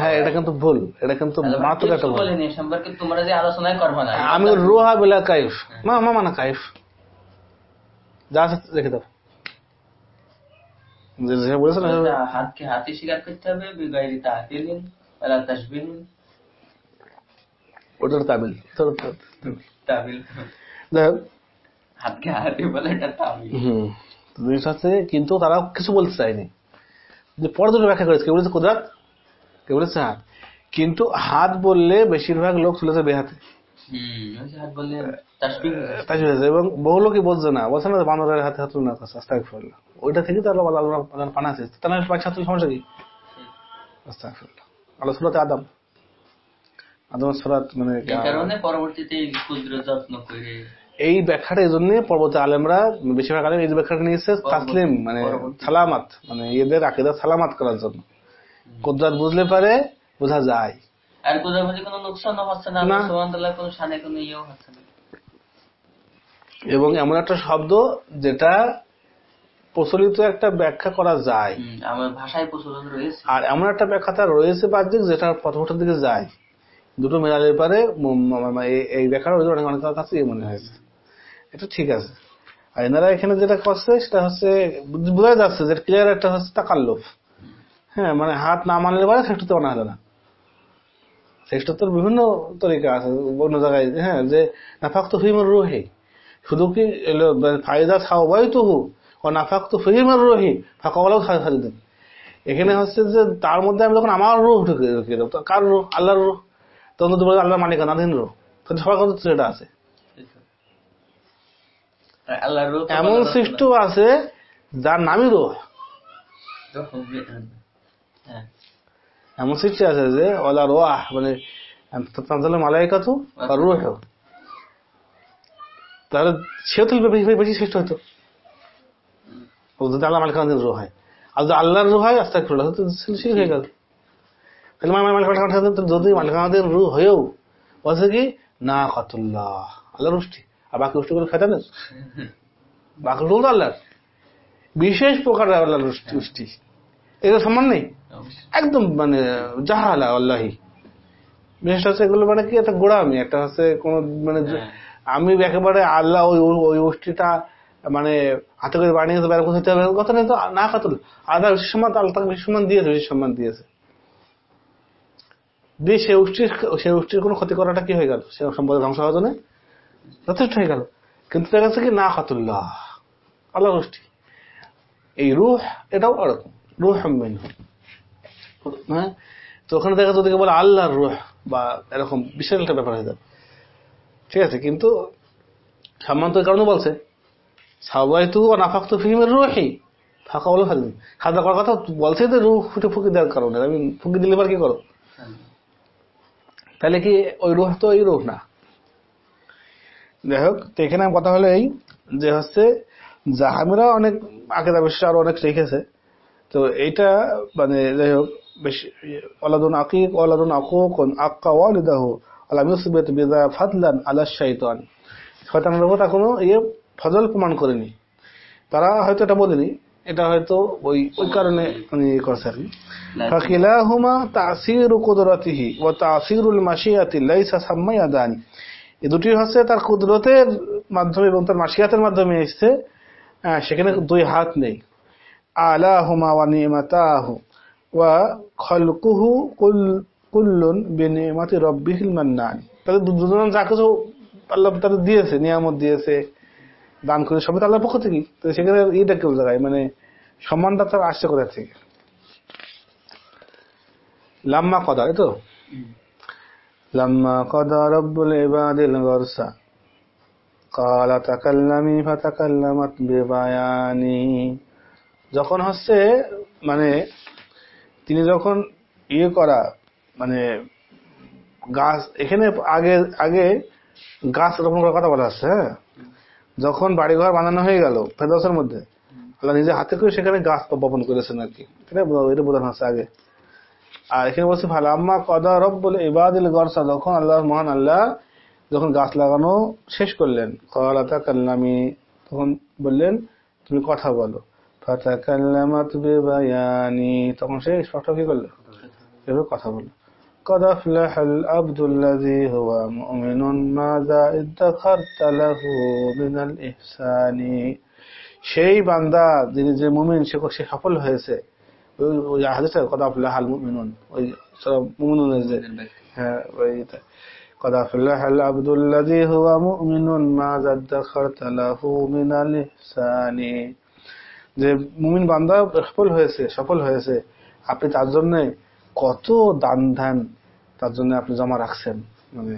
হ্যাঁ এটা কিন্তু ভুল। এটা কিন্তু মারাত্মক একটা ভুল। সম্পর্কে তোমরা যে আলোচনায় করবে না। আমি রোহা বেলা কাইফ মা মা মানে যা আছে রেখে দাও। যে বলেছে না হাতকে হাতে স্বীকার করতে হবে বিগাইরি তাহতিলিন ওয়ালা তাশবিহিন ওটার তাবিল ওটার তাবিল। তাবিল যাই হোক, হাতকে হাতে বলে এটা তাবিল হুম তো জিনিসটা হচ্ছে কিন্তু তারা কিছু বলতে চায়নি যে পরে দুটো ব্যাখ্যা করেছে কেউ বলেছে কুদরাত কেউ বলেছে হাত কিন্তু হাত বললে বেশিরভাগ লোক চলেছে বেহাতে এবং বহু লোকই বলছে না বলছে না বানরের হাতে হাত না আস্তাগফিরুল্লাহ ওইটা থেকে তার আল্লাহ আল্লাহ পানা আছে মানে তুই সমস্যা কি আস্তাগফিরুল্লাহ আল্লাহ সুরাতে আদম আদম সুরাত মানে এই পরবর্তীতে ক্ষুদ্র যত্ন করে এই ব্যাখ্যাটা এই জন্য পরবর্তী আলেমরা বেশিরভাগ আলেম এই ব্যাখ্যাটা নিয়েছে তাসলিম মানে সালামাত মানে এদের আকিদা সালামাত করার জন্য। কুদরাত বুঝলে পারে বোঝা যায়। আর কোথাও মধ্যে কোনো নোকসানও হচ্ছে না না। সুবহানাল্লাহ কোনো শানে কোনো ইয়েও হচ্ছে না। এবং এমন একটা শব্দ যেটা প্রচলিত একটা ব্যাখ্যা করা যায়। আমার ভাষায় প্রচলন রয়েছে। আর এমন একটা ব্যাখ্যা তার রয়েছে বাহ্যিক যেটা প্রথমটার দিকে যায়। দুটো মেলালে পারে এই- ওই অনেক অনেক কাছে এই মনে হয়েছে এটা ঠিক আছে। আর এনারা এখানে যেটা করছে, সেটা হচ্ছে, বুঝ- যাচ্ছে যে ক্লিয়ার একটা হচ্ছে তাকাল্লুফ হ্যাঁ মানে হাত না মানলে পারে তো বানা হলো না। তো বিভিন্ন তরিকা আছে, অন্য জায়গায় হ্যাঁ যে নাফাক তো ফিমর রোহে। শুধু কি এলো ফায়দা খাওয়াই তো হু ও নাফাক তো ফিমর রোহি ফাঁকা বলাও দিন। এখানে হচ্ছে যে তার মধ্যে আমি যখন আমার রূহ ঢুকে ঢুকিয়ে দেবো কার রূহ? আল্লাহর রূহ। তখন তো আল্লাহর মালিকানাধীন রূহ তাহলে সবার কথা তো সেটা আছে। তো এমন সৃষ্ট আছে যার নামই রূহ। তো। হ্যাঁ এমন সৃষ্টি আছে যে ওলা রোয়াহ মানে তাহলে মালাইকাতু আর রুহ। তাহলে সেও তো বেশি শ্রেষ্ঠ হতো ও যদি আল্লাহ মালিকানাধীন রুহ হয়। আর যদি আল্লাহর রুহ হয় আস্তে করল তো হয়ে গেল। তাহলে মালিক যদি মালিকানাধীন রুহ হয়েও বলছে কি না কতুল্লাহ আল্লাহ রুষ্টি আর বাকি রুষ্টিগুলো খেতে নেই। বাকি রুল আল্লাহর। বিশেষ প্রকার আল্লাহর রুষ্টি এগুলো সম্মান নেই। একদম মানে যাহা জাহালা আল্লাহি। বিশেষ হচ্ছে এগুলো মানে কি একটা গোড়ামি একটা হচ্ছে কোন মানে হ্যাঁ। আমি একেবারে আল্লাহ ওই ওই গোষ্ঠীটা মানে হাতে করে বানিয়ে করতে হবে কথা নেই তো না কাতুল আল্লাহ বেশি সম্মান আল্লাহ তাকে বেশি সম্মান দিয়েছে বেশি সম্মান দিয়েছে। দিয়ে সে গোষ্ঠীর সে গোষ্ঠীর কোনো ক্ষতি করাটা কি হয়ে গেল? সে সম্পদের ধ্বংস সাধনে যথেষ্ট হয়ে গেল। কিন্তু দেখা যাচ্ছে কি না খাতুল্লাহ আল্লাহ গোষ্ঠী। এই রুহ, এটাও ওরকম রুহ মিন হ্যাঁ? তো ওখানে দেখা যাচ্ছে বলে আল্লাহর রুহ, বা এরকম বিশাল একটা ব্যাপার হয়ে যাবে। ঠিক আছে, কিন্তু সম্মান তো এই কারণে বলছে সবাই তু নাফাক তো ফিল্মের রুহি। ফাঁকা বলে ফেলবি। খাওয়া করার কথা বলছে তো রুহ ফুটে ফুকি দেওয়ার কারণে। আমি ফুকি দিলে এবার কি করো? তাহলে কি ওই রুহ তো ওই রুহ না? যাই হোক, তো এখানে কথা হলো এই যে হচ্ছে, জাহামিরা অনেক আকেদা বিশ্ব আরও অনেক রেখেছে। তো এইটা মানে যাই হোক উপর তা কোনো ইয়ে ফজল প্রমাণ করেনি। তারা হয়তো এটা বলেনি। এটা হয়তো ওই ওই কারণে উনি ইয়ে করছে আর ফাকিলাহুমা তাসির কুদরতিহি ও তাসিরুল মাসিয়াতি লাইসা সাম্মায়াদানি। এ দুটি হচ্ছে তার কুদরতের মাধ্যমে এবং তার মাসিয়াতের মাধ্যমে এসছে। সেখানে দুই হাত নেই। আলাহুমা ওয়া নিমাতাহু ওয়া খলকুহু কুল কুল্লুন বিনিমাতি রব্বিহিল মান্নান। তাদের দুজন যা কিছু আল্লাহ তাদের দিয়েছে নিয়ামত দিয়েছে। দান করে সবই তো আল্লাহর পক্ষ থেকে তো সেখানে এটা কেউ দাঁড়ায় মানে সম্মানটা তার আসছে কোথায় থেকে? লাম্মা কদা তো? লাম্মা কদা রব্বুল ইবাদিল গরসা কালা তাকাল্লামি ফাতাকাল্লামাত বেবায়ানি। যখন হচ্ছে মানে তিনি যখন ইয়ে করা মানে গাছ, এখানে আগে আগে গাছ রোপণ করার কথা বলা আছে হ্যাঁ? যখন বাড়িঘর বানানো হয়ে গেল ফেরদৌসের মধ্যে, আল্লাহ নিজে হাতে করে সেখানে গাছ বপন করেছেন আর কি। এটা এটা আগে। আর এখানে বলছে ভালো আম্মা কদা রব বলে ইবাদিল গরসা যখন আল্লাহ মহান আল্লাহ যখন গাছ লাগানো শেষ করলেন কলাতা কাল্লামি তখন বললেন, তুমি কথা বলো। ফাতা কাল্লামাত বিবায়ানি তখন সে স্পষ্ট কি করল? এভাবে কথা বলল। قد أفلح العبد الذي هو مؤمن ماذا ادخرت له من الإحسان সেই বান্দা যিনি যে মুমিন সে সে সফল হয়েছে ওই ওই হাদিসটা কদ আফলাহ আল মুমিনুন ওই সব মুমিনুনের যে হ্যাঁ ওইটা قد أفلح العبد الذي هو مؤمن ماذا ادخرت له من الإحسان যে মুমিন বান্দা সফল হয়েছে সফল হয়েছে আপনি তার জন্য কত দান ধ্যান তার জন্য আপনি জমা রাখছেন মানে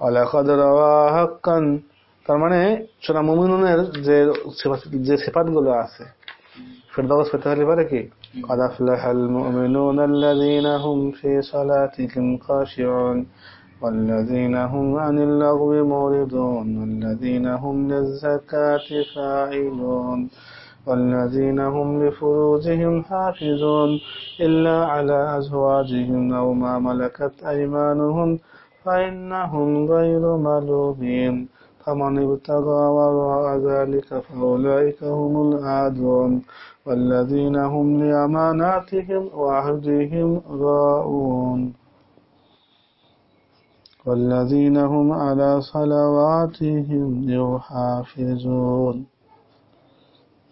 অলাকদ হাক্কান তার মানে সোনা মুমিনুনের যে সিফাত- যে সেপাত গুলো আছে ফেরদাউস পেতে হলে পারে কি قد أفلح المؤمنون الذين هم في صلاتهم خاشعون والذين هم عن اللغو معرضون والذين هم للزكاة فاعلون والذين هم لفروجهم حافظون إلا على أزواجهم أو ما ملكت أيمانهم فإنهم غير ملومين. فمن ابتغى وراء ذلك فأولئك هم العادون والذين هم لأماناتهم وعهدهم راؤون. والذين هم على صلواتهم يحافظون.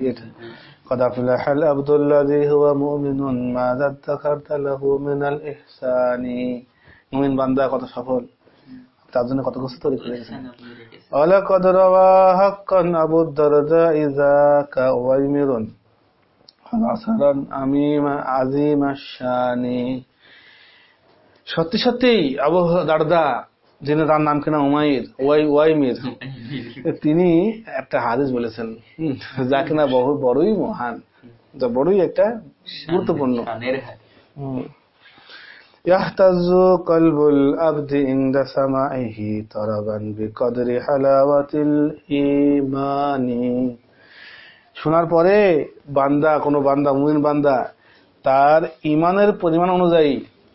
ওই ইয়েটা কদা ফ্লাহাল আব্দুল্লাযী হুয়া মুমিনুন মা যাদ্দাকারতা লাহু মিনাল ইহসানি মুমিন বান্দা কত সফল তার জন্য কত কিছু তৈরি করে গেছেন ولقد روى حقا أبو الدرداء ذاك ويمر عصرا أميم عظيم الشان সত্যি সত্যি আবু দারদা যিনি তার নাম কিনা উমাইর ওয়াই ওয়াইমির তিনি একটা হাদিস বলেছেন হুম, যা কিনা বহু বড়ই মহান যা বড়ই একটা গুরুত্বপূর্ণ শানের হাত হুম। يهتز قلب العبد عند سماعه طربا بقدر حلاوة الإيمان শোনার পরে বান্দা কোনো বান্দা মুমিন বান্দা তার ইমানের পরিমাণ অনুযায়ী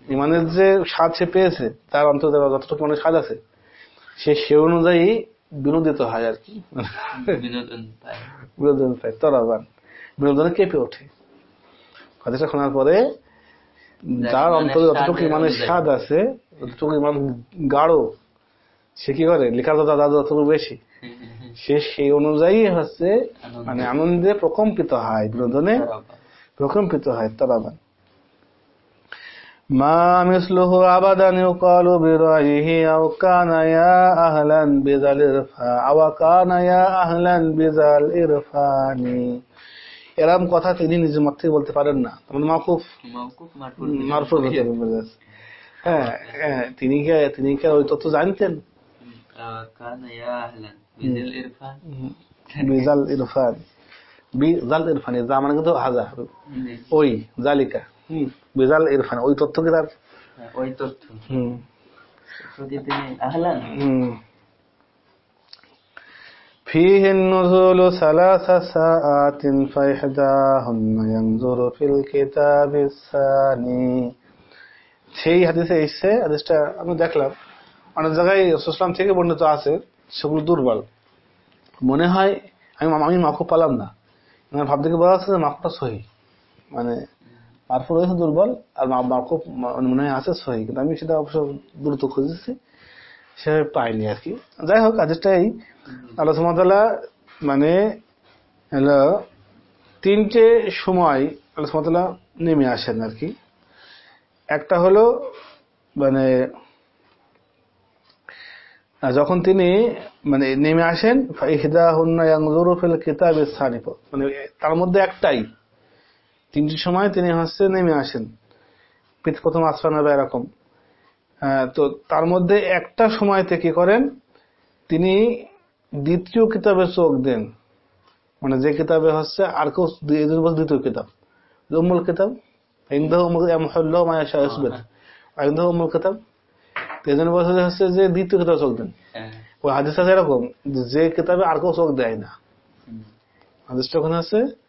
ইমানের যে স্বাদ সে পেয়েছে তার অন্তত যতটুকু মনে স্বাদ আছে সে সে অনুযায়ী বিনোদিত হয় আর কি। বিনোদন পায়। বিনোদন পায় তরাবান। বিনোদনে কেঁপে ওঠে। কথাটা শোনার পরে যার অন্তরে যতটুকু ইমানের স্বাদ আছে যতটুকু ইমান গাঢ় সে কি করে? লেখার দাদা দাদা যতটুকু বেশি। সে সেই অনুযায়ী হচ্ছে মানে আনন্দে। প্রকম্পিত হয় বিনোদনে। প্রকম্পিত হয় তরাবান। মা মিসলুহু আবাদান ইউকালু বিরাইহি আও কানা আহলান বিজাল ইরফা আও কানা আহলান বিজাল ইরফানি এরকম কথা তিনি নিজের থেকে বলতে পারেন না। মানে মাকুফ মারফুর হ্যাঁ হ্যাঁ তিনি কি তিনি কি ওই তথ্য জানতেন? ইরফান। বিজাল ইরফান। বিজাল ইরফানি যা মানে কিন্তু ওই জালিকা। বিজাল ইরফান ওই তথ্য কি তার ওই তথ্য হুম যদি তিনি আহলান হুম فيه النزول ثلاث ساعات فإحداهن ينظر في الكتاب الثاني সেই হাদিসে এসছে হাদিসটা আমি দেখলাম অনেক জায়গায় সুসলাম থেকে বর্ণিত আছে সেগুলো দুর্বল মনে হয় আমি আমি মাখু পালাম না আমার ভাব থেকে বলা আছে যে মাখুটা সহি মানে মারফু রয়েছে দুর্বল, আর মা- মারকুফ মা- মনে হয় আছে সহি, কিন্তু আমি সেটা অবশ্য দ্রুত খুঁজেছি সেভাবে পাইনি আর কি। যাই হোক আজটাই সুমতাল্লাহ মানে হলো তিনটে সময় সুমতাল্লাহ নেমে আসেন আর কি। একটা হলো মানে যখন তিনি মানে নেমে আসেন ফিল কিতাব মানে তার মধ্যে একটাই। তিনটি সময় তিনি হচ্ছে নেমে আসেন। প্রথম আসমান হবে এরকম। তো তার মধ্যে একটা সময়তে কি করেন? তিনি দ্বিতীয় কিতাবে চোখ দেন। মানে যে কিতাবে হচ্ছে আর কেউ বলছে দ্বিতীয় কিতাব। উম্মুল কিতাব ইন্দাহু উম্মুল- ইয়ামহুল্লাহু মা ইয়াশাউ ইসবিত। ইন্দাহু উম্মুল কিতাব তো বলছে যে হচ্ছে যে দ্বিতীয় কিতাবে চোখ দেন। হ্যাঁ। ওই হাদিস আছে এরকম যে কিতাবে আর কেউ চোখ দেয় না। হাদিসটা ওখানে আছে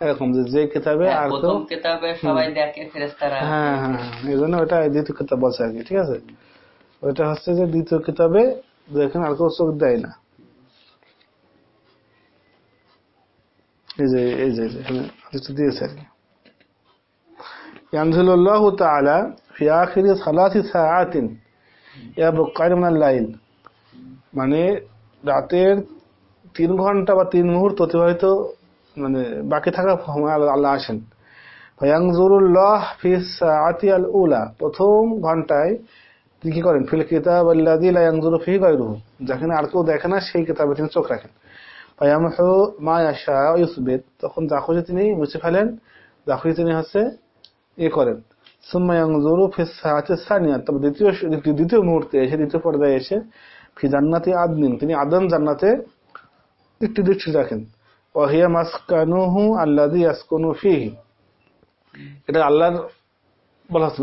এরকম যে যে কিতাবে হ্যাঁ, আর কেউ প্রথম কিতাবে সবাই দেখে ফেরেস্তারা হ্যাঁ হ্যাঁ হ্যাঁ, এই জন্য ওটা দ্বিতীয় কিতাব বলছে আর কি ঠিক আছে ওইটা হচ্ছে যে দ্বিতীয় কিতাবে যেখানে আর কেউ চোখ দেয় না এই যে এই যে এই যে এখানে হাদিসটা দিয়েছে আর কি ينزل الله تعالى في آخر ثلاث ساعات يبقى من الليل মানে রাতের তিন ঘন্টা বা তিন মুহূর্ত অতিবাহিত মানে বাকি থাকা সময় আল্লাহ আল্লাহ আসেন। ফায়াংজুরুল্লাহ ফি সাআতি আল উলা প্রথম ঘন্টায় তিনি কি করেন? ফিল কিতাব ফিহি গায়রুহু। যেখানে আর কেউ দেখে না, সেই কিতাবে তিনি চোখ রাখেন। তখন যা তিনি মুছে ফেলেন। যা তিনি হচ্ছে এ করেন। ফি সাআতি সানিয়া। দ্বিতীয় দ্বিতীয় মুহূর্তে এসে, দ্বিতীয় পর্যায়ে এসে ফি জান্নাতি আদনিন। তিনি আদম জান্নাতে একটি দৃষ্টি রাখেন। ওহিয়া মাসকানুহু আল্লাযী ইয়াসকুনু ফিহি। এটা আল্লাহর বলা হচ্ছে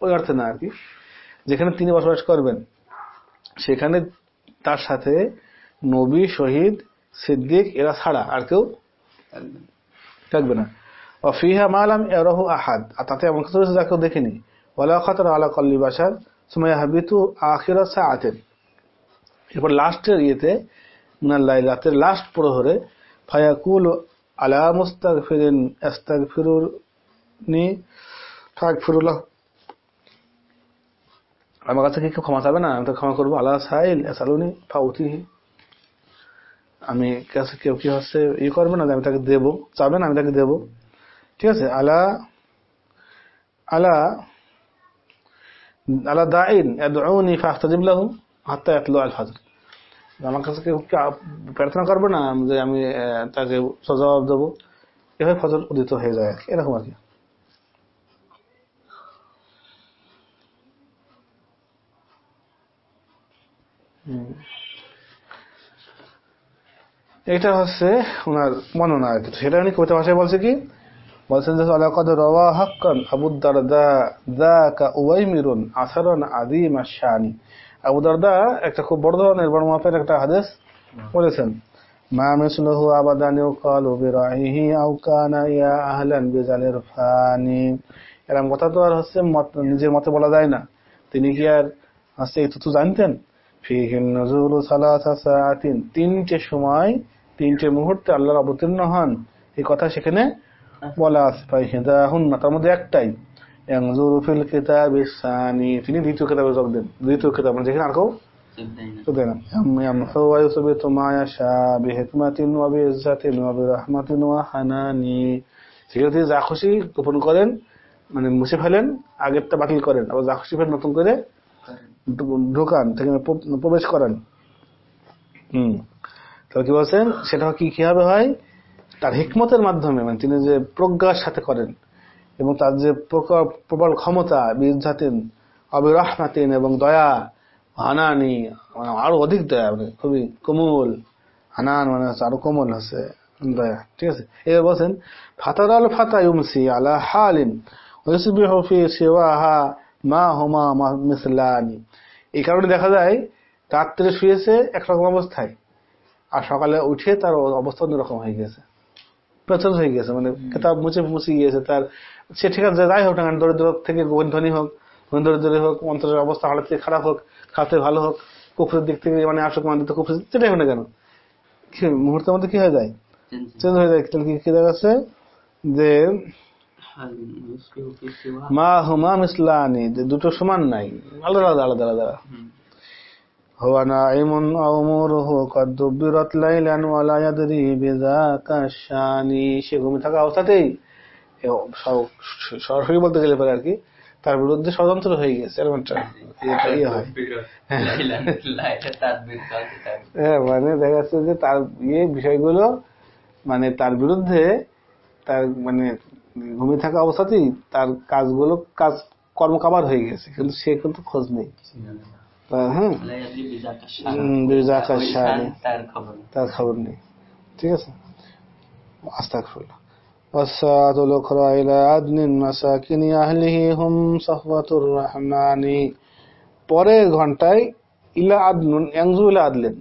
ওই অর্থে না আর কি। যেখানে তিনি বসবাস করবেন, সেখানে তার সাথে নবী, শহীদ, সিদ্দিক এরা ছাড়া আর কেউ থাকবে না। অফিহা মালাম এরহু আহাদ। আর তাতে এমন কিছু রয়েছে যা কেউ দেখেনি। ওলা খাতর আলা কল্লি বাসার সময় হাবিতু সাআতেন। এরপর লাস্টের ইয়েতে মিনাল্লাহ রাতের লাস্ট প্রহরে ফায়াকুল আলা মুস্তাগফিরিন আস্তাগফিরুনি ফাগফিরুল্লাহ আমার কাছে কি কেউ ক্ষমা চাবে না? আমি তো ক্ষমা করব। আল্লাহ সাইল, এসালুনি, ফাউতিহি। আমি কাছে কেউ কি হচ্ছে ই করবে না আমি তাকে দেবো? চাবে না আমি তাকে দেবো? ঠিক আছে, আলা আলা আলা দাইন ফাস্তাজিব লাহু হাত্তা ইয়াতলু আল ফজর। আমার কাছে কেউ প্রার্থনা করবে না যে আমি তাকে সজবাব দেবো। এভাবে ফজর উদিত হয়ে যায় কি, এরকম আর কি। এটা হচ্ছে ওনার বর্ণনা আর কি। সেটা উনি কবিতা ভাষায় বলছে কি? বলছেন যে আলাকাদ রওয়া হাক্কান আবু দারদা যাকা উওয়াইমিরুন আসারান আযীম আশ-শানি আবু একটা খুব বড় ধরনের মাপের একটা হাদিস বলেছেন। মা কথা তো আর হচ্ছে নিজের মতে বলা যায় না। তিনি কি আর হচ্ছে এই তো জানতেন? সাআতিন। তিনটে সময়, তিনটে মুহূর্তে আল্লাহর অবতীর্ণ হন। এই কথা সেখানে বলা আছে। তার মধ্যে একটাই। ফিল তিনি দ্বিতীয় কিতাবে যোগ দেন। দ্বিতীয় কিতাব মানে যেখানে আর কেউ? সেখানে যা খুশি গোপন করেন মানে মুছে ফেলেন আগেরটা বাতিল করেন আবার যা খুশি ফেলেন নতুন করে ঢোকান সেখানে প্রবেশ করেন। হম। তাহলে কি বলছেন? সেটা কি কীভাবে হয়? তার হিকমতের মাধ্যমে মানে তিনি যে প্রজ্ঞার সাথে করেন। এবং তার যে প্রবল ক্ষমতা বিজ্ঞাতিন অবিরহমাতিন এবং দয়া, হানানি মানে আরও অধিক দয়া মানে খুবই কোমল, হানান মানে আরও কোমল হচ্ছে দয়া, ঠিক আছে? এবার বলছেন ফাতার আল ফাতা ইউমসি আলা হালিন মা এই কারণে দেখা যায়, রাত্রে শুয়েছে একরকম অবস্থায়, আর সকালে উঠে তার অবস্থা অন্যরকম হয়ে গেছে। প্রচল হয়ে গেছে মানে কেতাব মুছে মুছে গিয়েছে তার সে ঠিক আছে যাই হোক না দরিদ্র থেকে ধনী হোক দরিদ্র হোক অন্তরের অবস্থা হালাত থেকে খারাপ হোক খাতে ভালো হোক কুকুরের দিক থেকে মানে আসুক মানে কুকুর যেটাই হোক না কেন মুহূর্তের মধ্যে কি হয়ে যায়? চেঞ্জ হয়ে যায়। কি দেখাচ্ছে যে মা হুমা মিসলানি দুটো সমান নাই আলাদা আলাদা আলাদা আলাদা। هو نائم أموره قد دبرت ليلا ولا يدري بذاك الشان সে ঘুমে থাকা অবস্থাতেই এ সব- সরাসরি বলতে গেলে পরে আর কি তার বিরুদ্ধে ষড়যন্ত্র হয়ে গেছে এরকম একটা এটা ইয়ে হয় লাইলা লাইলা তাদবির কালকে তাদবির হ্যাঁ মানে দেখা যাচ্ছে যে তার ইয়ে বিষয়গুলো মানে তার বিরুদ্ধে তার মানে ঘুমিয়ে থাকা অবস্থাতেই তার কাজগুলো কাজ কর্মকাবার হয়ে গেছে কিন্তু সে কিন্তু খোঁজ নেই তা- হ্যাঁ لا يدري بذاك الشان হুম, বিজাকা ওই শানে। শান তার খবর নেই। তার খবর নেই ঠিক আছে আস্তাগফিরুল্লাহ والساعة الأخرى إلى عدن مساكن أهله هم صفوة الرحمن পরের ঘন্টায় ইলা আদনুন ইয়াংজুর ইলা আদলেন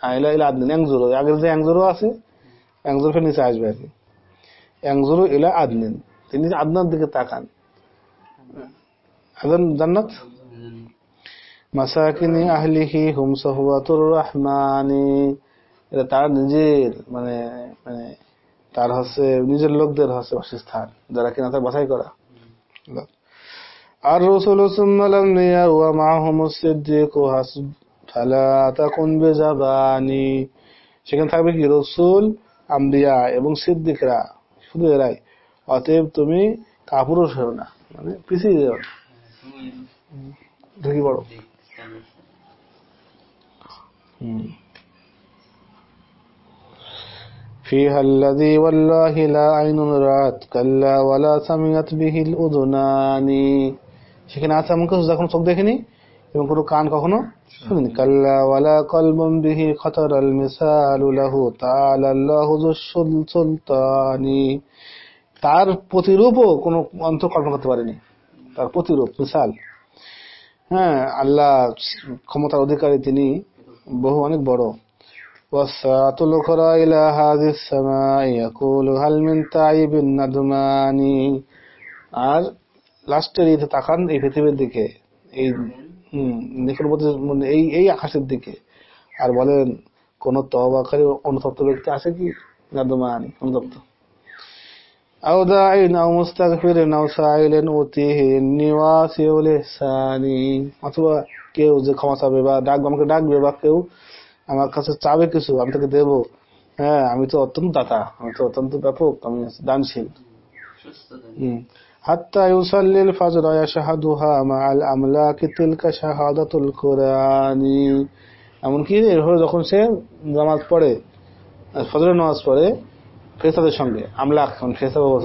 হ্যাঁ, ইলা ইলা আদলেন ইয়াংজুর আগের যে ইয়াংজুরও আছে ইয়াংজুর ফের নিচে আসবে আর কি ইয়াংজুর ইলা আদলেন তিনি আদনার দিকে তাকান আদন জান্নাত মাসাকিনি আহলিহি হুম সহবাতুর রহমানি। এটা তার নিজের মানে মানে তার হচ্ছে, নিজের লোকদের হচ্ছে বাসস্থান, যারা কিনা তার বাছাই করা। আর রসুল সুম্মালাম নিয়া ওয়া মাহুম সিদ্দিক ও হাসব, ফালা সেখানে থাকবে কি? রসুল, আম্বিয়া এবং সিদ্দিকরা। শুধু এরাই। অতএব তুমি কাপুরুষ হও না মানে পিছিয়ে যাও না। ঢুকি হুম فيها الذي والله لا عين رأت كلا ولا سمعت به الأذنان সেখানে আছে এমন কিছু যখন চোখ দেখেনি এবং কোনো কান কখনো শুনিনি কাল্লা ওয়ালা কলবম বিহি খতর আল মিসালু লাহু তাআলা আল্লাহু যুস সুলতানি তার প্রতিরূপও কোনো অন্তর কল্পনা করতে পারেনি তার প্রতিরূপ মিসাল হ্যাঁ আল্লাহ ক্ষমতার অধিকারী তিনি বহু অনেক বড় والساعة الأخرى إلى هذه السماء يقول هل من تعيب ندمان আর লাস্টের এই যে তাকান এই পৃথিবীর দিকে এই হম নিকটবর্তী মানে এই এই আকাশের দিকে আর বলেন কোন তহবাকারী অনুতপ্ত ব্যক্তি আছে কি নাদমান অনুতপ্ত أو داع أو مستغفر أو سائل أوتيه النواسي والإحسان অথবা কেউ যে ক্ষমা চাবে বা ডাক আমাকে ডাকবে বা কেউ আমার কাছে চাবে কিছু আমি তাকে দেব হ্যাঁ আমি তো অত্যন্ত দাতা আমি তো অত্যন্ত ব্যাপক আমি দানশীল সুস্থ হুম। হাত্তা ইউসাল্লিল ফাজর ইয়াশহাদুহা মাআল আমলাকি তিলকা শাহাদাতুল কুরআনি এমনকি এভাবে যখন সে নামাজ পড়ে ফজরের নামাজ পড়ে ফেরেশতাদের সঙ্গে আমলাক সাল্লিল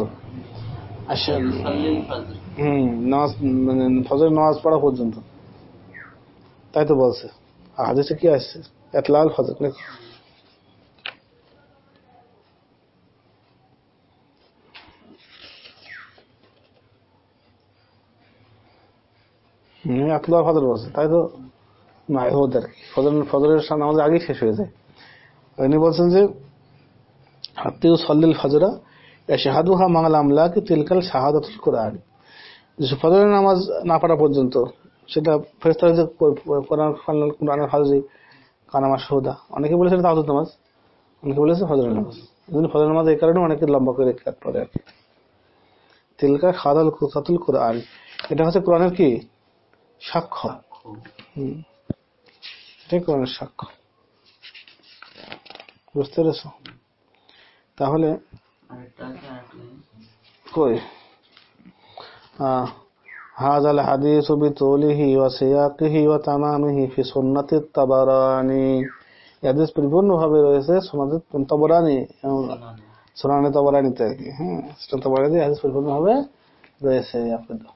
ফাজর হুম নামাজ মানে ফজরের নামাজ পড়া পর্যন্ত। তাই তো বলছে। আর হাদিসে কি আসছে? এত এতলাল ফজর নাকি? এতলাল ফজর বলছে। তাই তো আর কি। ফজর ফজরের নামাজ আগেই শেষ হয়ে যায়। উনি বলছেন যে হাত্তিউ সল্লিল ফজরা শাহাদুহা মাঙ্গাল আমলা কি তিলকাল শাহাদাতুল কোরআন। ফজরের নামাজ না পড়া পর্যন্ত, সেটা ফেরেস্তারা যে কোরআন হাজি কানামা সৌদা অনেকে বলেছে এটা নামাজ, অনেকে বলেছে ফজরের নামাজ। ফজরের নামাজ এই কারণে অনেকে লম্বা করে রেখাত পড়ে আর কি। তিলকা খাদাল কুসাতুল কোরআন। এটা হচ্ছে কোরআনের কি? সাক্ষ্য। হুম। এটাই কোরআনের সাক্ষ্য। বুঝতে পেরেছ? তাহলে আরেকটা আছে আরেকটা কই آه. هذا الحديث بطوله وسياقه وتمامه في سنة الطبراني হাদিস পরিপূর্ণভাবে রয়েছে সনাদ তবরানি সোনানি তবরানিতে আর কি হ্যাঁ তবরানি হাদিস পরিপূর্ণভাবে রয়েছে আপনাদের